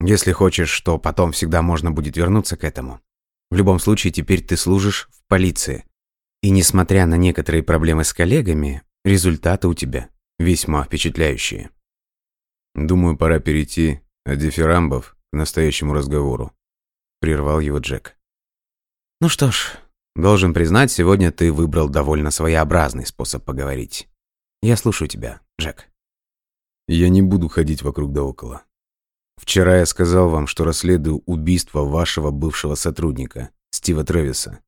Если хочешь, что потом всегда можно будет вернуться к этому. В любом случае, теперь ты служишь в полиции. И несмотря на некоторые проблемы с коллегами, результаты у тебя весьма впечатляющие. Думаю, пора перейти от дифирамбов к настоящему разговору. Прервал его Джек. Ну что ж, должен признать, сегодня ты выбрал довольно своеобразный способ поговорить. Я слушаю тебя, Джек. Я не буду ходить вокруг да около. Вчера я сказал вам, что расследую убийство вашего бывшего сотрудника, Стива Трэвиса.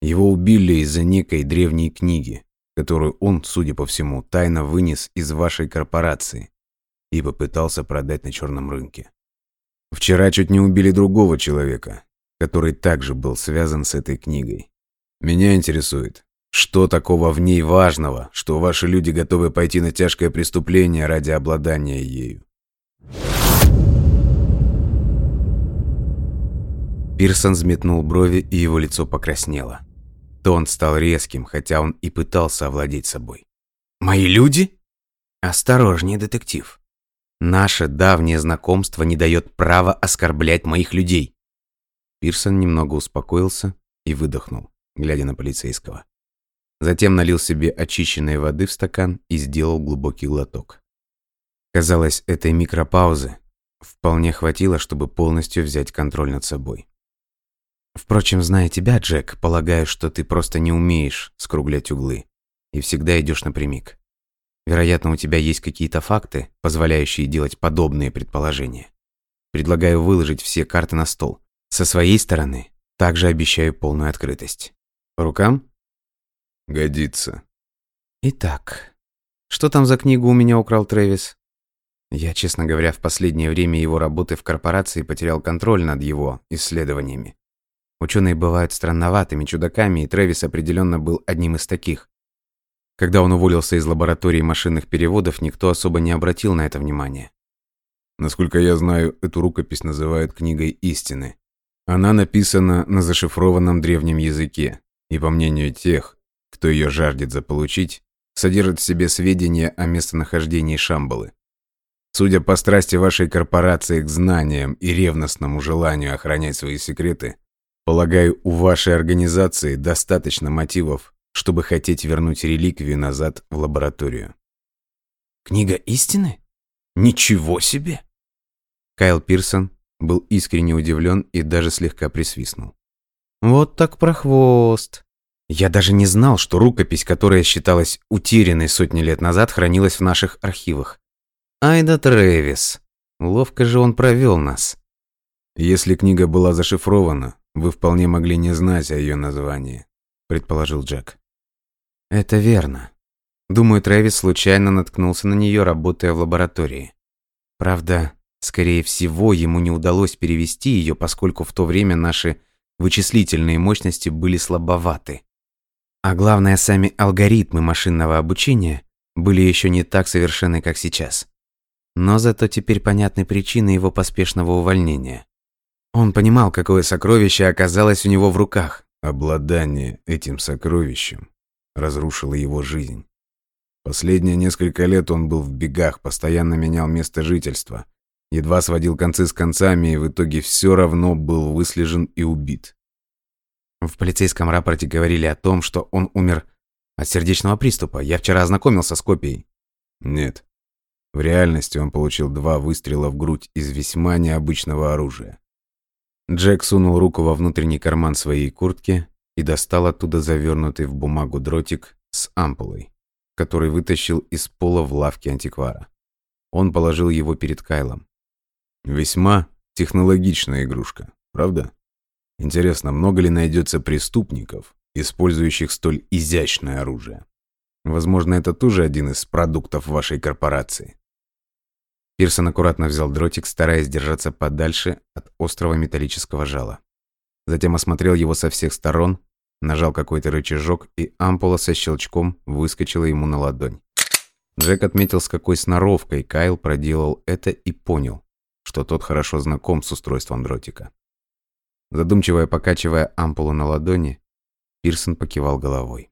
Его убили из-за некой древней книги, которую он, судя по всему, тайно вынес из вашей корпорации и попытался продать на черном рынке. Вчера чуть не убили другого человека, который также был связан с этой книгой. Меня интересует, Что такого в ней важного, что ваши люди готовы пойти на тяжкое преступление ради обладания ею? Пирсон взметнул брови, и его лицо покраснело. Тон стал резким, хотя он и пытался овладеть собой. «Мои люди?» «Осторожнее, детектив. Наше давнее знакомство не дает права оскорблять моих людей». Пирсон немного успокоился и выдохнул, глядя на полицейского. Затем налил себе очищенной воды в стакан и сделал глубокий глоток. Казалось, этой микропаузы вполне хватило, чтобы полностью взять контроль над собой. Впрочем, зная тебя, Джек, полагаю, что ты просто не умеешь скруглять углы и всегда идешь напрямик. Вероятно, у тебя есть какие-то факты, позволяющие делать подобные предположения. Предлагаю выложить все карты на стол. Со своей стороны также обещаю полную открытость. По рукам? Годится. Итак, что там за книгу у меня украл Трэвис? Я, честно говоря, в последнее время его работы в корпорации потерял контроль над его исследованиями. Ученые бывают странноватыми чудаками, и Трэвис определенно был одним из таких. Когда он уволился из лаборатории машинных переводов, никто особо не обратил на это внимания. Насколько я знаю, эту рукопись называют книгой истины. Она написана на зашифрованном древнем языке, и по мнению тех, кто ее жаждет заполучить, содержит в себе сведения о местонахождении Шамбалы. Судя по страсти вашей корпорации к знаниям и ревностному желанию охранять свои секреты, полагаю, у вашей организации достаточно мотивов, чтобы хотеть вернуть реликвию назад в лабораторию. Книга истины? Ничего себе! Кайл Пирсон был искренне удивлен и даже слегка присвистнул. Вот так прохвост. Я даже не знал, что рукопись, которая считалась утерянной сотни лет назад, хранилась в наших архивах. Айда Трэвис. Ловко же он провел нас. Если книга была зашифрована, вы вполне могли не знать о ее названии, предположил Джек. Это верно. Думаю, Трэвис случайно наткнулся на нее, работая в лаборатории. Правда, скорее всего, ему не удалось перевести ее, поскольку в то время наши вычислительные мощности были слабоваты. А главное, сами алгоритмы машинного обучения были еще не так совершенны, как сейчас. Но зато теперь понятны причины его поспешного увольнения. Он понимал, какое сокровище оказалось у него в руках. Обладание этим сокровищем разрушило его жизнь. Последние несколько лет он был в бегах, постоянно менял место жительства, едва сводил концы с концами и в итоге все равно был выслежен и убит. В полицейском рапорте говорили о том, что он умер от сердечного приступа. Я вчера ознакомился с копией. Нет. В реальности он получил два выстрела в грудь из весьма необычного оружия. Джек сунул руку во внутренний карман своей куртки и достал оттуда завернутый в бумагу дротик с ампулой, который вытащил из пола в лавке антиквара. Он положил его перед Кайлом. Весьма технологичная игрушка, правда? Интересно, много ли найдется преступников, использующих столь изящное оружие? Возможно, это тоже один из продуктов вашей корпорации. Пирсон аккуратно взял дротик, стараясь держаться подальше от острого металлического жала. Затем осмотрел его со всех сторон, нажал какой-то рычажок, и ампула со щелчком выскочила ему на ладонь. Джек отметил, с какой сноровкой Кайл проделал это и понял, что тот хорошо знаком с устройством дротика. Задумчиво покачивая ампулу на ладони, Пирсон покивал головой.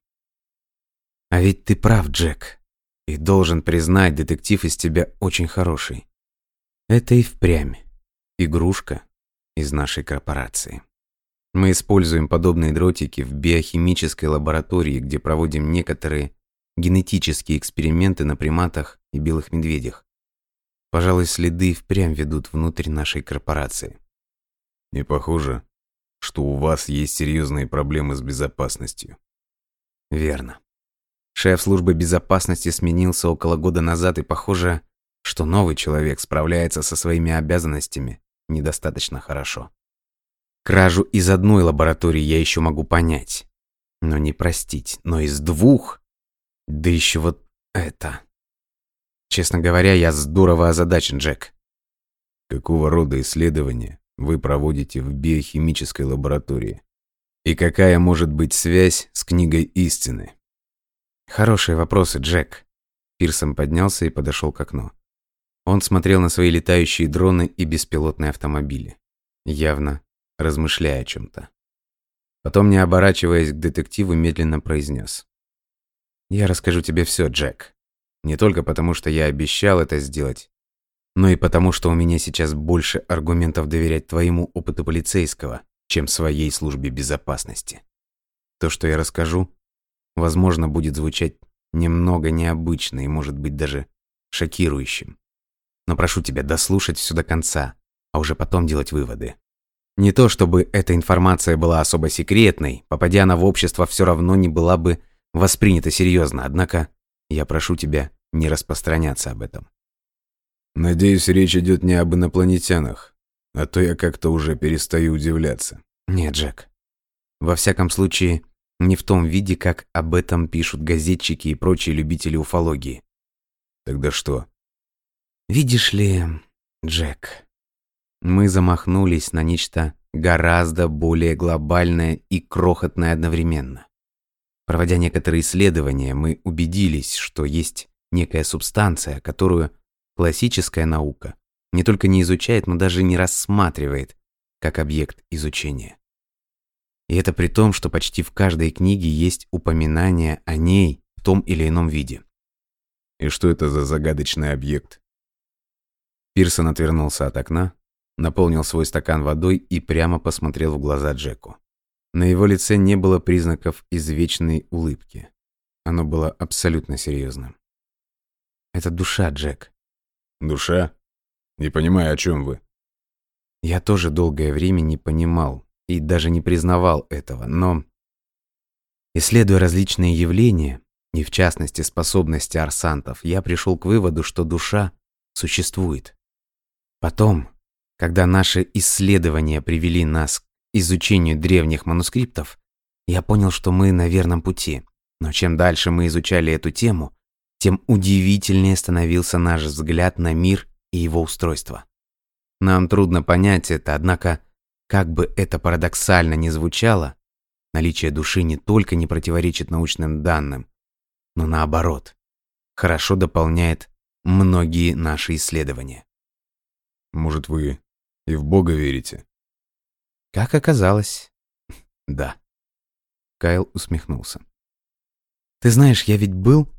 «А ведь ты прав, Джек. И должен признать, детектив из тебя очень хороший. Это и впрямь игрушка из нашей корпорации. Мы используем подобные дротики в биохимической лаборатории, где проводим некоторые генетические эксперименты на приматах и белых медведях. Пожалуй, следы впрямь ведут внутрь нашей корпорации. Не похоже, что у вас есть серьезные проблемы с безопасностью. Верно. Шеф службы безопасности сменился около года назад, и похоже, что новый человек справляется со своими обязанностями недостаточно хорошо. Кражу из одной лаборатории я еще могу понять, но не простить, но из двух, да еще вот это. Честно говоря, я здорово озадачен, Джек. Какого рода исследования вы проводите в биохимической лаборатории? И какая может быть связь с книгой истины? Хорошие вопросы, Джек. Пирсон поднялся и подошел к окну. Он смотрел на свои летающие дроны и беспилотные автомобили, явно размышляя о чем-то. Потом, не оборачиваясь к детективу, медленно произнес. «Я расскажу тебе все, Джек. Не только потому, что я обещал это сделать, но и потому, что у меня сейчас больше аргументов доверять твоему опыту полицейского, чем своей службе безопасности. То, что я расскажу, возможно, будет звучать немного необычно и, может быть, даже шокирующим. Но прошу тебя дослушать все до конца, а уже потом делать выводы. Не то, чтобы эта информация была особо секретной, попадя она в общество, все равно не была бы воспринята серьезно, однако я прошу тебя не распространяться об этом. Надеюсь, речь идет не об инопланетянах, а то я как-то уже перестаю удивляться. Нет, Джек. Во всяком случае, не в том виде, как об этом пишут газетчики и прочие любители уфологии. Тогда что? Видишь ли, Джек, мы замахнулись на нечто гораздо более глобальное и крохотное одновременно. Проводя некоторые исследования, мы убедились, что есть некая субстанция, которую Классическая наука не только не изучает, но даже не рассматривает как объект изучения. И это при том, что почти в каждой книге есть упоминание о ней в том или ином виде. И что это за загадочный объект? Пирсон отвернулся от окна, наполнил свой стакан водой и прямо посмотрел в глаза Джеку. На его лице не было признаков извечной улыбки. Оно было абсолютно серьезным. «Это душа, Джек. Душа? Не понимаю, о чем вы. Я тоже долгое время не понимал и даже не признавал этого, но... Исследуя различные явления, и в частности способности арсантов, я пришел к выводу, что душа существует. Потом, когда наши исследования привели нас к изучению древних манускриптов, я понял, что мы на верном пути. Но чем дальше мы изучали эту тему, тем удивительнее становился наш взгляд на мир и его устройство. Нам трудно понять это, однако, как бы это парадоксально ни звучало, наличие души не только не противоречит научным данным, но наоборот, хорошо дополняет многие наши исследования. Может, вы и в Бога верите? Как оказалось, да. Кайл усмехнулся. Ты знаешь, я ведь был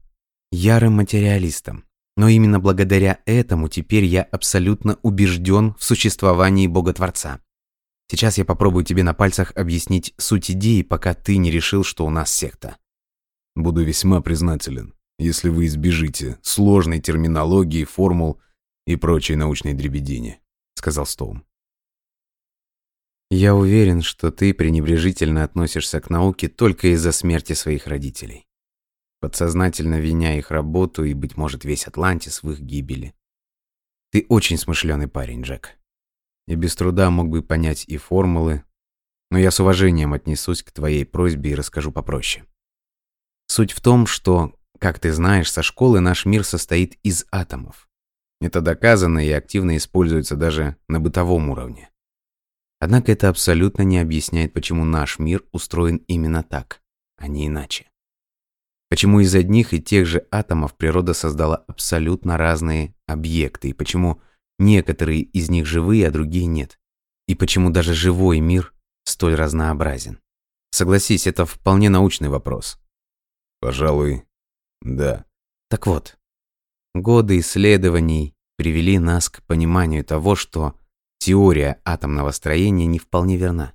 ярым материалистом. Но именно благодаря этому теперь я абсолютно убежден в существовании Бога-творца. Сейчас я попробую тебе на пальцах объяснить суть идеи, пока ты не решил, что у нас секта. Буду весьма признателен, если вы избежите сложной терминологии, формул и прочей научной дребедени, сказал Стоун. Я уверен, что ты пренебрежительно относишься к науке только из-за смерти своих родителей подсознательно виня их работу и, быть может, весь Атлантис в их гибели. Ты очень смышленый парень, Джек. И без труда мог бы понять и формулы, но я с уважением отнесусь к твоей просьбе и расскажу попроще. Суть в том, что, как ты знаешь, со школы наш мир состоит из атомов. Это доказано и активно используется даже на бытовом уровне. Однако это абсолютно не объясняет, почему наш мир устроен именно так, а не иначе. Почему из одних и тех же атомов природа создала абсолютно разные объекты, и почему некоторые из них живые, а другие нет. И почему даже живой мир столь разнообразен. Согласись, это вполне научный вопрос. Пожалуй, да. Так вот, годы исследований привели нас к пониманию того, что теория атомного строения не вполне верна.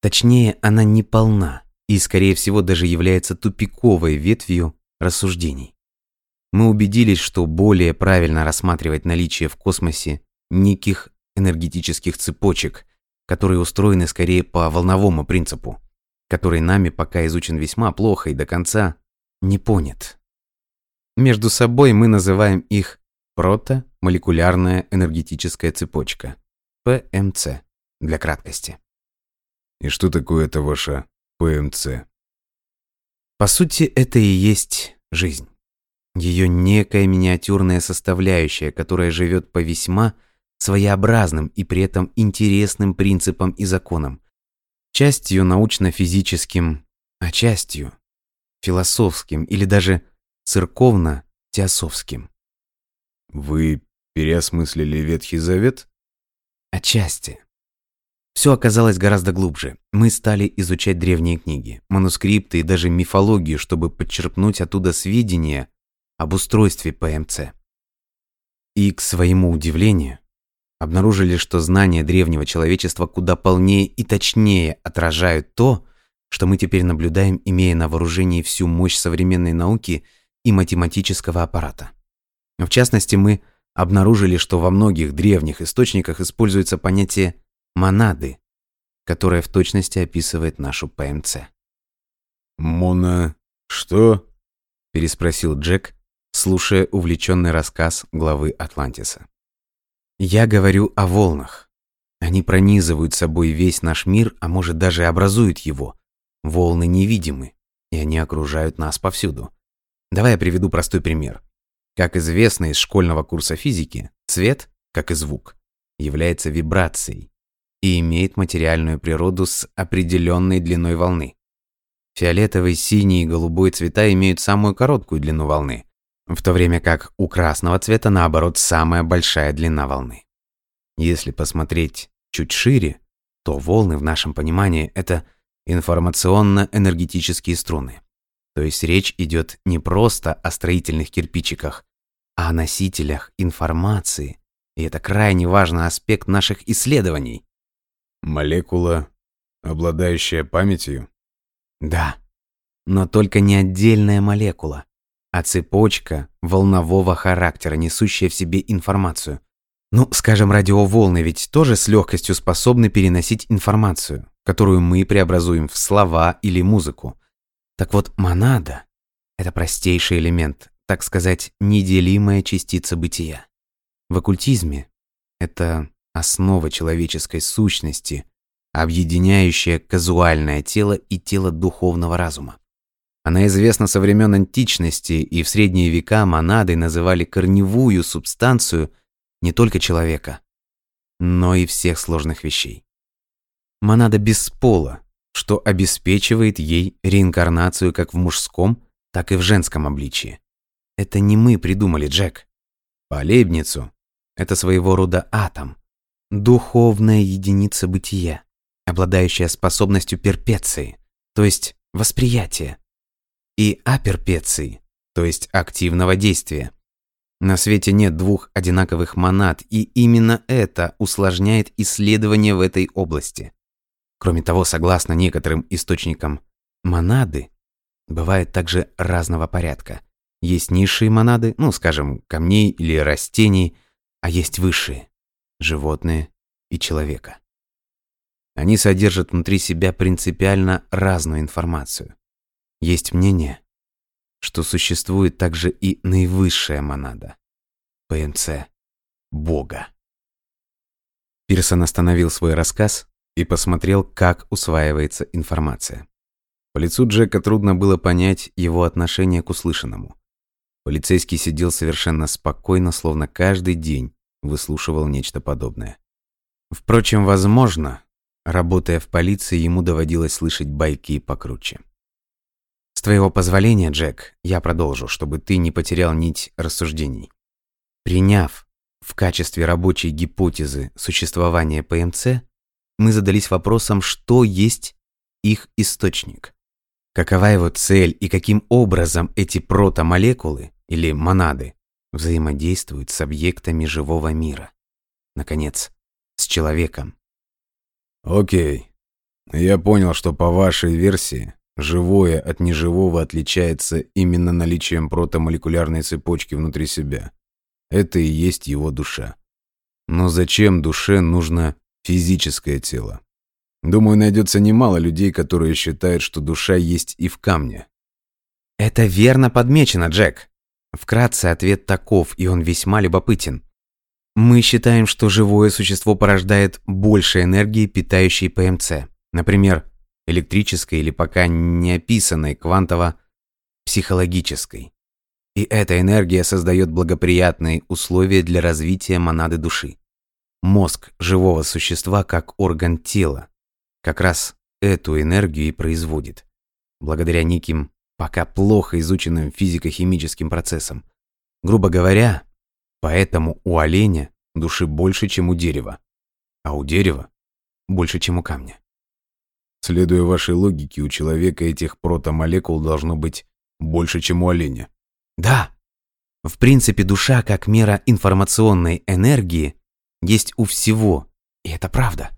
Точнее, она не полна и, скорее всего, даже является тупиковой ветвью рассуждений. Мы убедились, что более правильно рассматривать наличие в космосе неких энергетических цепочек, которые устроены скорее по волновому принципу, который нами пока изучен весьма плохо и до конца не понят. Между собой мы называем их протомолекулярная энергетическая цепочка, ПМЦ для краткости. И что такое это ваша ПМЦ. По сути, это и есть жизнь. Ее некая миниатюрная составляющая, которая живет по весьма своеобразным и при этом интересным принципам и законам. Частью научно-физическим, а частью философским или даже церковно-теософским. Вы переосмыслили Ветхий Завет? Отчасти. Все оказалось гораздо глубже. Мы стали изучать древние книги, манускрипты и даже мифологию, чтобы подчерпнуть оттуда сведения об устройстве ПМЦ. И, к своему удивлению, обнаружили, что знания древнего человечества куда полнее и точнее отражают то, что мы теперь наблюдаем, имея на вооружении всю мощь современной науки и математического аппарата. В частности, мы обнаружили, что во многих древних источниках используется понятие «монады», которое в точности описывает нашу ПМЦ. «Мона... что?» – переспросил Джек, слушая увлеченный рассказ главы Атлантиса. «Я говорю о волнах. Они пронизывают собой весь наш мир, а может даже образуют его. Волны невидимы, и они окружают нас повсюду. Давай я приведу простой пример. Как известно из школьного курса физики, цвет, как и звук, является вибрацией и имеет материальную природу с определенной длиной волны. Фиолетовый, синий и голубой цвета имеют самую короткую длину волны, в то время как у красного цвета, наоборот, самая большая длина волны. Если посмотреть чуть шире, то волны в нашем понимании – это информационно-энергетические струны. То есть речь идет не просто о строительных кирпичиках, а о носителях информации. И это крайне важный аспект наших исследований. Молекула, обладающая памятью? Да, но только не отдельная молекула, а цепочка волнового характера, несущая в себе информацию. Ну, скажем, радиоволны ведь тоже с легкостью способны переносить информацию, которую мы преобразуем в слова или музыку. Так вот, монада – это простейший элемент, так сказать, неделимая частица бытия. В оккультизме это основа человеческой сущности, объединяющая казуальное тело и тело духовного разума. Она известна со времен античности, и в средние века монадой называли корневую субстанцию не только человека, но и всех сложных вещей. Монада без пола, что обеспечивает ей реинкарнацию как в мужском, так и в женском обличии. Это не мы придумали, Джек. По Лейбницу это своего рода атом, духовная единица бытия, обладающая способностью перпеции, то есть восприятия, и аперпеции, то есть активного действия. На свете нет двух одинаковых монад, и именно это усложняет исследования в этой области. Кроме того, согласно некоторым источникам, монады бывают также разного порядка. Есть низшие монады, ну, скажем, камней или растений, а есть высшие – животные и человека. Они содержат внутри себя принципиально разную информацию. Есть мнение, что существует также и наивысшая монада – ПМЦ – Бога. Пирсон остановил свой рассказ и посмотрел, как усваивается информация. По лицу Джека трудно было понять его отношение к услышанному. Полицейский сидел совершенно спокойно, словно каждый день выслушивал нечто подобное. Впрочем, возможно, работая в полиции, ему доводилось слышать байки покруче. С твоего позволения, Джек, я продолжу, чтобы ты не потерял нить рассуждений. Приняв в качестве рабочей гипотезы существование ПМЦ, мы задались вопросом, что есть их источник. Какова его цель и каким образом эти протомолекулы или монады взаимодействуют с объектами живого мира. Наконец, с человеком. Окей. Я понял, что по вашей версии живое от неживого отличается именно наличием протомолекулярной цепочки внутри себя. Это и есть его душа. Но зачем душе нужно физическое тело. Думаю, найдется немало людей, которые считают, что душа есть и в камне. Это верно подмечено, Джек. Вкратце ответ таков, и он весьма любопытен. Мы считаем, что живое существо порождает больше энергии, питающей ПМЦ. Например, электрической или пока не описанной квантово-психологической. И эта энергия создает благоприятные условия для развития монады души. Мозг живого существа как орган тела как раз эту энергию и производит, благодаря неким пока плохо изученным физико-химическим процессам. Грубо говоря, поэтому у оленя души больше, чем у дерева, а у дерева больше, чем у камня. Следуя вашей логике, у человека этих протомолекул должно быть больше, чем у оленя. Да. В принципе, душа как мера информационной энергии есть у всего, и это правда.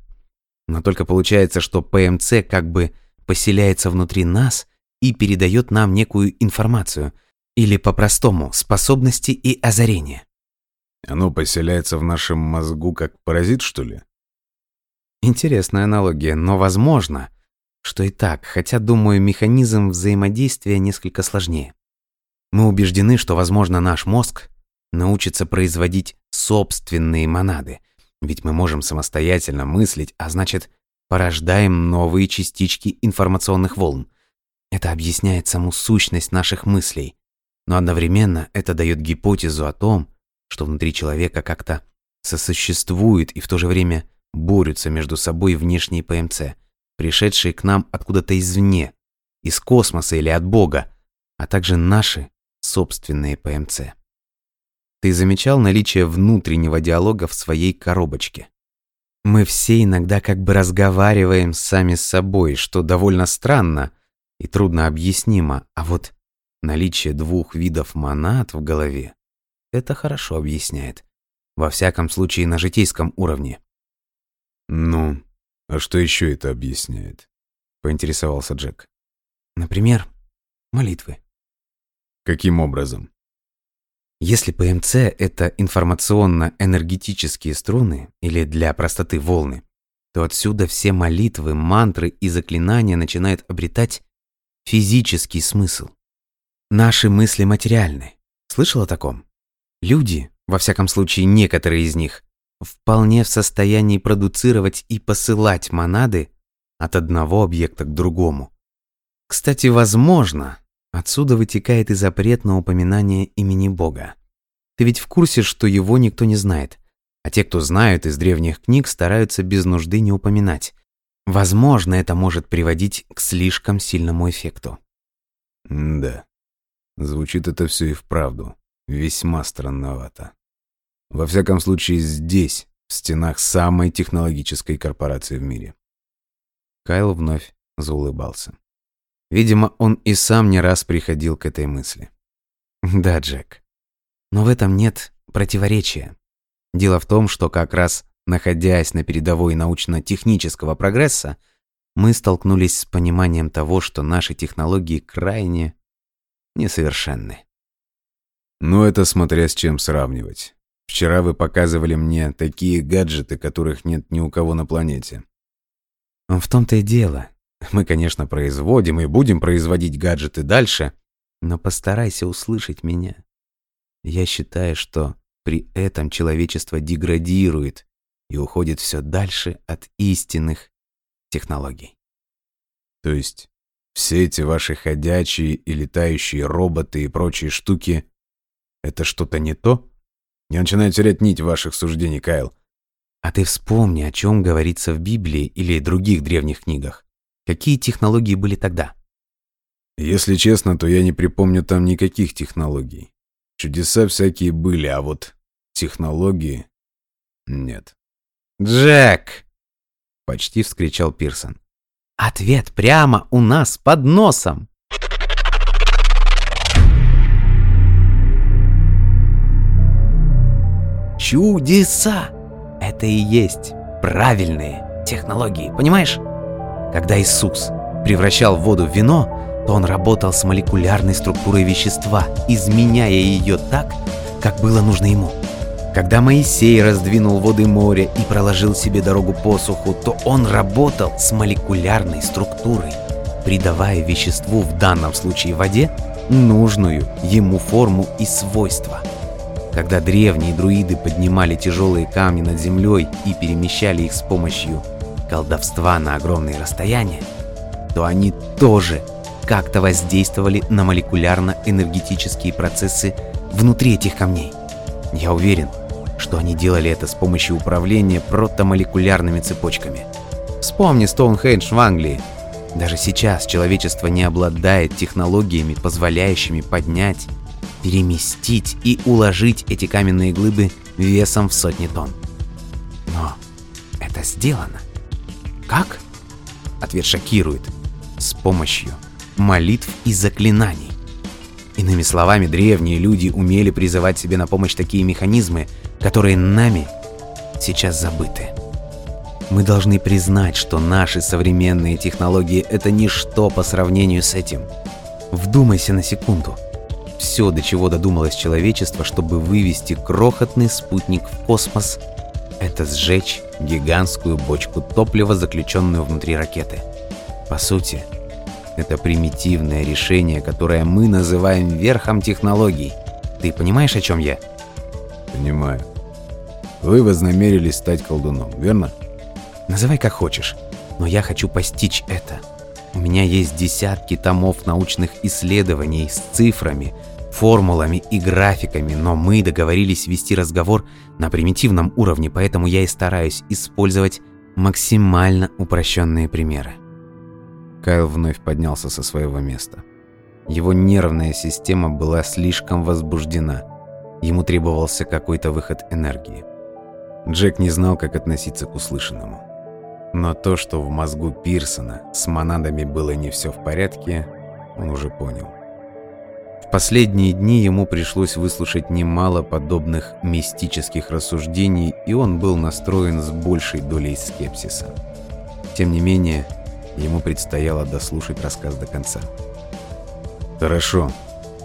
Но только получается, что ПМЦ как бы поселяется внутри нас и передает нам некую информацию, или по-простому, способности и озарения. Оно поселяется в нашем мозгу как паразит, что ли? Интересная аналогия, но возможно, что и так, хотя, думаю, механизм взаимодействия несколько сложнее. Мы убеждены, что, возможно, наш мозг научится производить собственные монады, ведь мы можем самостоятельно мыслить, а значит, порождаем новые частички информационных волн. Это объясняет саму сущность наших мыслей, но одновременно это дает гипотезу о том, что внутри человека как-то сосуществует и в то же время борются между собой внешние ПМЦ, пришедшие к нам откуда-то извне, из космоса или от Бога, а также наши собственные ПМЦ. Ты замечал наличие внутреннего диалога в своей коробочке? Мы все иногда как бы разговариваем сами с собой, что довольно странно и трудно объяснимо, а вот наличие двух видов монад в голове это хорошо объясняет. Во всяком случае, на житейском уровне. «Ну, а что еще это объясняет?» — поинтересовался Джек. «Например, молитвы». «Каким образом?» Если ПМЦ — это информационно-энергетические струны, или для простоты волны, то отсюда все молитвы, мантры и заклинания начинают обретать физический смысл. Наши мысли материальны. Слышал о таком? Люди, во всяком случае некоторые из них, вполне в состоянии продуцировать и посылать монады от одного объекта к другому. Кстати, возможно, отсюда вытекает и запрет на упоминание имени Бога. Ты ведь в курсе, что его никто не знает, а те, кто знают из древних книг, стараются без нужды не упоминать. Возможно, это может приводить к слишком сильному эффекту. да, звучит это все и вправду весьма странновато. Во всяком случае, здесь, в стенах самой технологической корпорации в мире. Кайл вновь заулыбался. Видимо, он и сам не раз приходил к этой мысли. Да, Джек. Но в этом нет противоречия. Дело в том, что как раз находясь на передовой научно-технического прогресса, мы столкнулись с пониманием того, что наши технологии крайне несовершенны. Но это смотря с чем сравнивать. Вчера вы показывали мне такие гаджеты, которых нет ни у кого на планете. В том-то и дело. Мы, конечно, производим и будем производить гаджеты дальше, но постарайся услышать меня. Я считаю, что при этом человечество деградирует и уходит все дальше от истинных технологий. То есть все эти ваши ходячие и летающие роботы и прочие штуки это что-то не то? Я начинаю терять нить ваших суждений, Кайл. А ты вспомни, о чем говорится в Библии или других древних книгах. Какие технологии были тогда? Если честно, то я не припомню там никаких технологий. Чудеса всякие были, а вот технологии нет. «Джек!» — почти вскричал Пирсон. «Ответ прямо у нас под носом!» Чудеса! Это и есть правильные технологии, понимаешь? Когда Иисус превращал воду в вино, то он работал с молекулярной структурой вещества, изменяя ее так, как было нужно ему. Когда Моисей раздвинул воды моря и проложил себе дорогу по суху, то он работал с молекулярной структурой, придавая веществу, в данном случае воде, нужную ему форму и свойства – когда древние друиды поднимали тяжелые камни над землей и перемещали их с помощью колдовства на огромные расстояния, то они тоже как-то воздействовали на молекулярно-энергетические процессы внутри этих камней. Я уверен, что они делали это с помощью управления протомолекулярными цепочками. Вспомни Стоунхендж в Англии. Даже сейчас человечество не обладает технологиями, позволяющими поднять, переместить и уложить эти каменные глыбы весом в сотни тонн. Но это сделано. Как? Ответ шокирует. С помощью молитв и заклинаний. Иными словами, древние люди умели призывать себе на помощь такие механизмы, которые нами сейчас забыты. Мы должны признать, что наши современные технологии – это ничто по сравнению с этим. Вдумайся на секунду. Все, до чего додумалось человечество, чтобы вывести крохотный спутник в космос – это сжечь гигантскую бочку топлива, заключенную внутри ракеты. По сути, это примитивное решение, которое мы называем верхом технологий. Ты понимаешь, о чем я? Понимаю. Вы вознамерились стать колдуном, верно? Называй как хочешь, но я хочу постичь это. У меня есть десятки томов научных исследований с цифрами, формулами и графиками, но мы договорились вести разговор на примитивном уровне, поэтому я и стараюсь использовать максимально упрощенные примеры. Кайл вновь поднялся со своего места. Его нервная система была слишком возбуждена. Ему требовался какой-то выход энергии. Джек не знал, как относиться к услышанному. Но то, что в мозгу Пирсона с монадами было не все в порядке, он уже понял. В последние дни ему пришлось выслушать немало подобных мистических рассуждений, и он был настроен с большей долей скепсиса. Тем не менее, ему предстояло дослушать рассказ до конца. «Хорошо.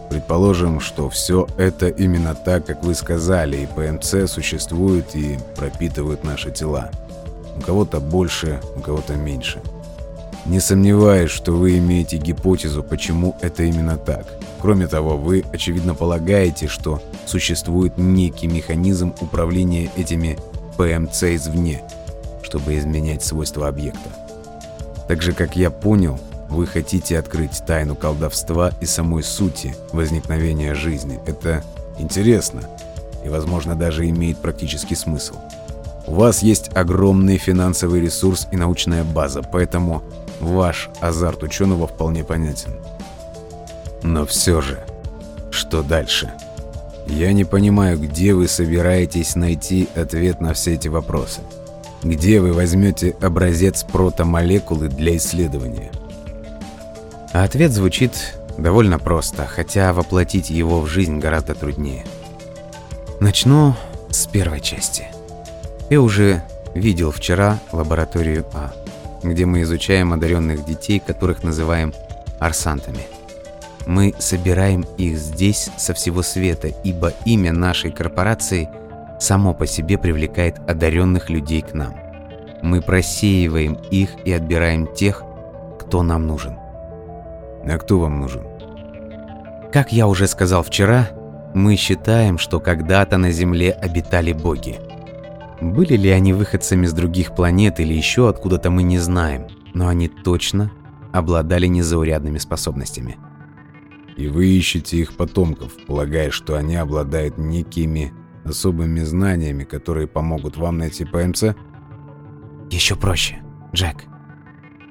Предположим, что все это именно так, как вы сказали, и ПМЦ существует и пропитывают наши тела. У кого-то больше, у кого-то меньше. Не сомневаюсь, что вы имеете гипотезу, почему это именно так. Кроме того, вы, очевидно, полагаете, что существует некий механизм управления этими ПМЦ извне, чтобы изменять свойства объекта. Так же, как я понял, вы хотите открыть тайну колдовства и самой сути возникновения жизни. Это интересно и, возможно, даже имеет практический смысл. У вас есть огромный финансовый ресурс и научная база, поэтому ваш азарт ученого вполне понятен. Но все же, что дальше? Я не понимаю, где вы собираетесь найти ответ на все эти вопросы. Где вы возьмете образец протомолекулы для исследования? А ответ звучит довольно просто, хотя воплотить его в жизнь гораздо труднее. Начну с первой части. Я уже видел вчера лабораторию А, где мы изучаем одаренных детей, которых называем арсантами. Мы собираем их здесь со всего света, ибо имя нашей корпорации само по себе привлекает одаренных людей к нам. Мы просеиваем их и отбираем тех, кто нам нужен. А кто вам нужен? Как я уже сказал вчера, мы считаем, что когда-то на Земле обитали боги – были ли они выходцами с других планет или еще откуда-то мы не знаем, но они точно обладали незаурядными способностями. И вы ищете их потомков, полагая, что они обладают некими особыми знаниями, которые помогут вам найти ПМЦ? Еще проще, Джек.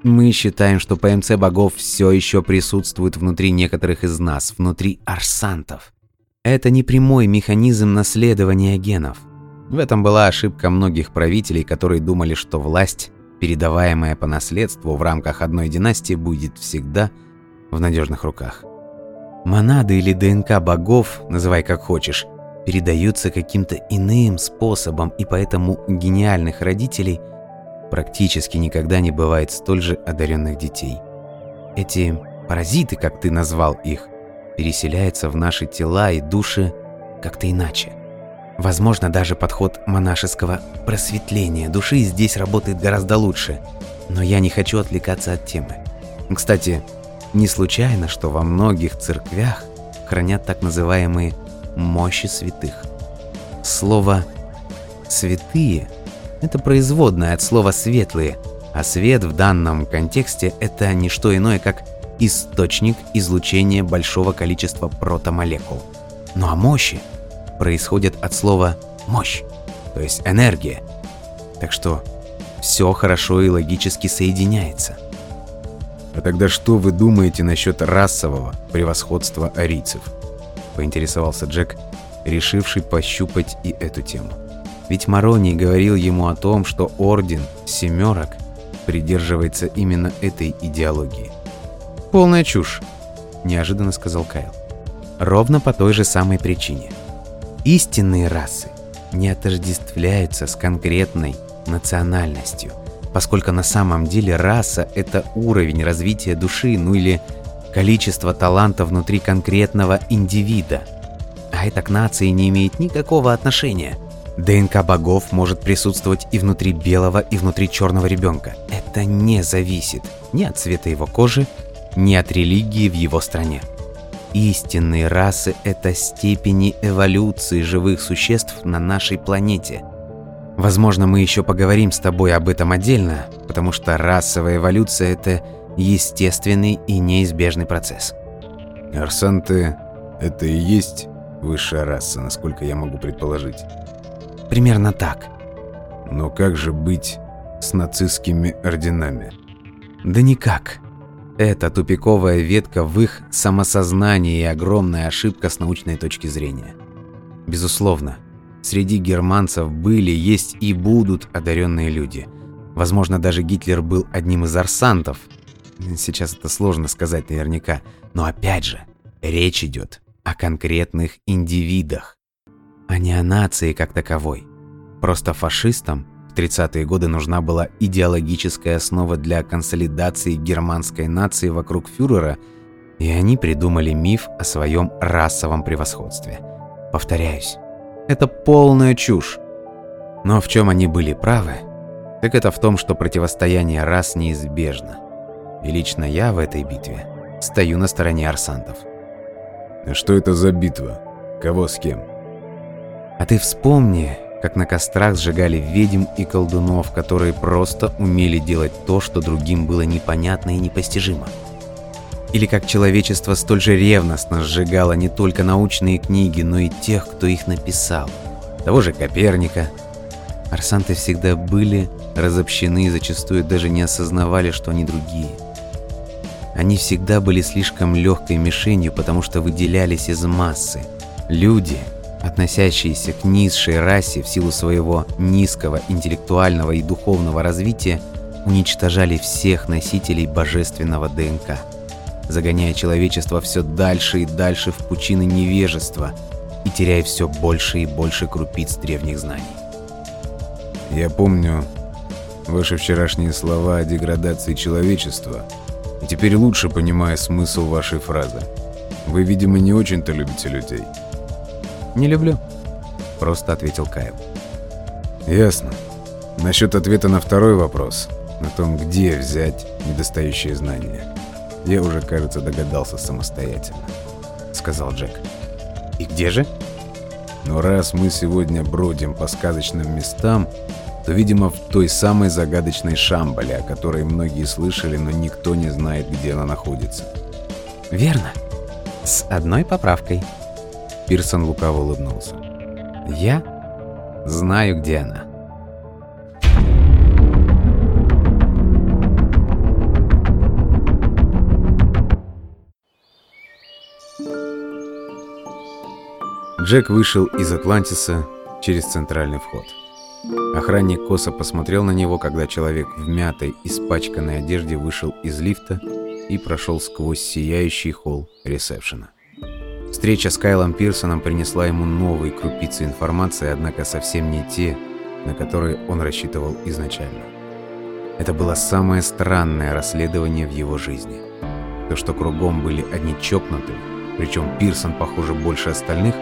Мы считаем, что ПМЦ богов все еще присутствует внутри некоторых из нас, внутри арсантов. Это не прямой механизм наследования генов – в этом была ошибка многих правителей, которые думали, что власть, передаваемая по наследству в рамках одной династии, будет всегда в надежных руках. Монады или ДНК богов, называй как хочешь, передаются каким-то иным способом, и поэтому гениальных родителей практически никогда не бывает столь же одаренных детей. Эти паразиты, как ты назвал их, переселяются в наши тела и души как-то иначе. Возможно, даже подход монашеского просветления души здесь работает гораздо лучше. Но я не хочу отвлекаться от темы. Кстати, не случайно, что во многих церквях хранят так называемые «мощи святых». Слово «святые» — это производное от слова «светлые», а свет в данном контексте — это не что иное, как источник излучения большого количества протомолекул. Ну а мощи — происходит от слова «мощь», то есть энергия. Так что все хорошо и логически соединяется. А тогда что вы думаете насчет расового превосходства арийцев? Поинтересовался Джек, решивший пощупать и эту тему. Ведь Мароний говорил ему о том, что Орден Семерок придерживается именно этой идеологии. «Полная чушь», – неожиданно сказал Кайл. «Ровно по той же самой причине. Истинные расы не отождествляются с конкретной национальностью, поскольку на самом деле раса – это уровень развития души, ну или количество таланта внутри конкретного индивида. А это к нации не имеет никакого отношения. ДНК богов может присутствовать и внутри белого, и внутри черного ребенка. Это не зависит ни от цвета его кожи, ни от религии в его стране. Истинные расы – это степени эволюции живых существ на нашей планете. Возможно, мы еще поговорим с тобой об этом отдельно, потому что расовая эволюция – это естественный и неизбежный процесс. Арсанты – это и есть высшая раса, насколько я могу предположить. Примерно так. Но как же быть с нацистскими орденами? Да никак. Это тупиковая ветка в их самосознании и огромная ошибка с научной точки зрения. Безусловно, среди германцев были, есть и будут одаренные люди. Возможно, даже Гитлер был одним из арсантов. Сейчас это сложно сказать наверняка. Но опять же, речь идет о конкретных индивидах, а не о нации как таковой. Просто фашистам в 30-е годы нужна была идеологическая основа для консолидации германской нации вокруг фюрера, и они придумали миф о своем расовом превосходстве. Повторяюсь, это полная чушь. Но в чем они были правы, так это в том, что противостояние рас неизбежно. И лично я в этой битве стою на стороне арсантов. Что это за битва? Кого с кем? А ты вспомни, как на кострах сжигали ведьм и колдунов, которые просто умели делать то, что другим было непонятно и непостижимо. Или как человечество столь же ревностно сжигало не только научные книги, но и тех, кто их написал. Того же Коперника. Арсанты всегда были разобщены и зачастую даже не осознавали, что они другие. Они всегда были слишком легкой мишенью, потому что выделялись из массы. Люди, относящиеся к низшей расе в силу своего низкого интеллектуального и духовного развития, уничтожали всех носителей божественного ДНК, загоняя человечество все дальше и дальше в пучины невежества и теряя все больше и больше крупиц древних знаний. Я помню ваши вчерашние слова о деградации человечества, и теперь лучше понимаю смысл вашей фразы. Вы, видимо, не очень-то любите людей. «Не люблю», — просто ответил Кайл. «Ясно. Насчет ответа на второй вопрос, на том, где взять недостающие знания, я уже, кажется, догадался самостоятельно», — сказал Джек. «И где же?» «Но раз мы сегодня бродим по сказочным местам, то, видимо, в той самой загадочной Шамбале, о которой многие слышали, но никто не знает, где она находится». «Верно. С одной поправкой», Пирсон лукаво улыбнулся. «Я знаю, где она». Джек вышел из Атлантиса через центральный вход. Охранник косо посмотрел на него, когда человек в мятой, испачканной одежде вышел из лифта и прошел сквозь сияющий холл ресепшена. Встреча с Кайлом Пирсоном принесла ему новые крупицы информации, однако совсем не те, на которые он рассчитывал изначально. Это было самое странное расследование в его жизни. То, что кругом были одни чокнутые, причем Пирсон, похоже, больше остальных,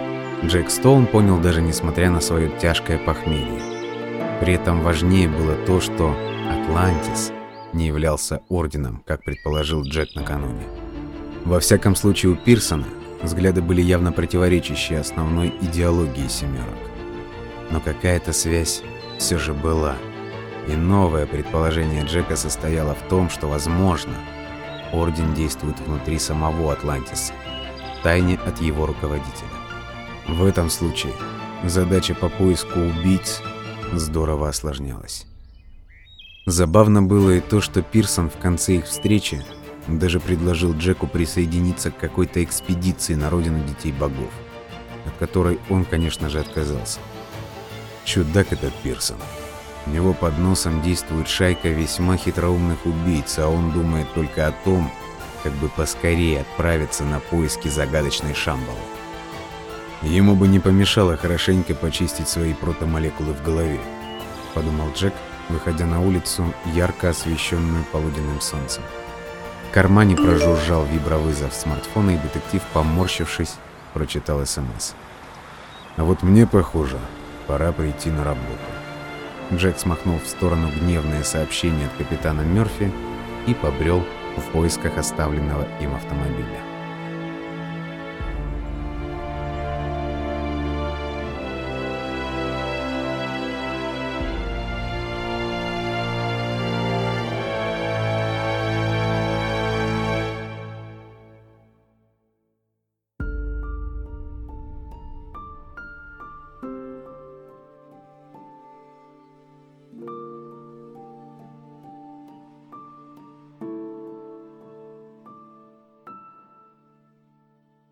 Джек Стоун понял даже несмотря на свое тяжкое похмелье. При этом важнее было то, что Атлантис не являлся орденом, как предположил Джек накануне. Во всяком случае у Пирсона Взгляды были явно противоречащие основной идеологии «семерок». Но какая-то связь все же была. И новое предположение Джека состояло в том, что, возможно, Орден действует внутри самого Атлантиса, тайне от его руководителя. В этом случае задача по поиску убийц здорово осложнялась. Забавно было и то, что Пирсон в конце их встречи даже предложил Джеку присоединиться к какой-то экспедиции на родину детей богов, от которой он, конечно же, отказался. Чудак этот Пирсон. У него под носом действует шайка весьма хитроумных убийц, а он думает только о том, как бы поскорее отправиться на поиски загадочной Шамбалы. Ему бы не помешало хорошенько почистить свои протомолекулы в голове, подумал Джек, выходя на улицу, ярко освещенную полуденным солнцем. В кармане прожужжал вибровызов смартфона, и детектив, поморщившись, прочитал СМС. «А вот мне, похоже, пора прийти на работу». Джек смахнул в сторону гневное сообщение от капитана Мёрфи и побрел в поисках оставленного им автомобиля.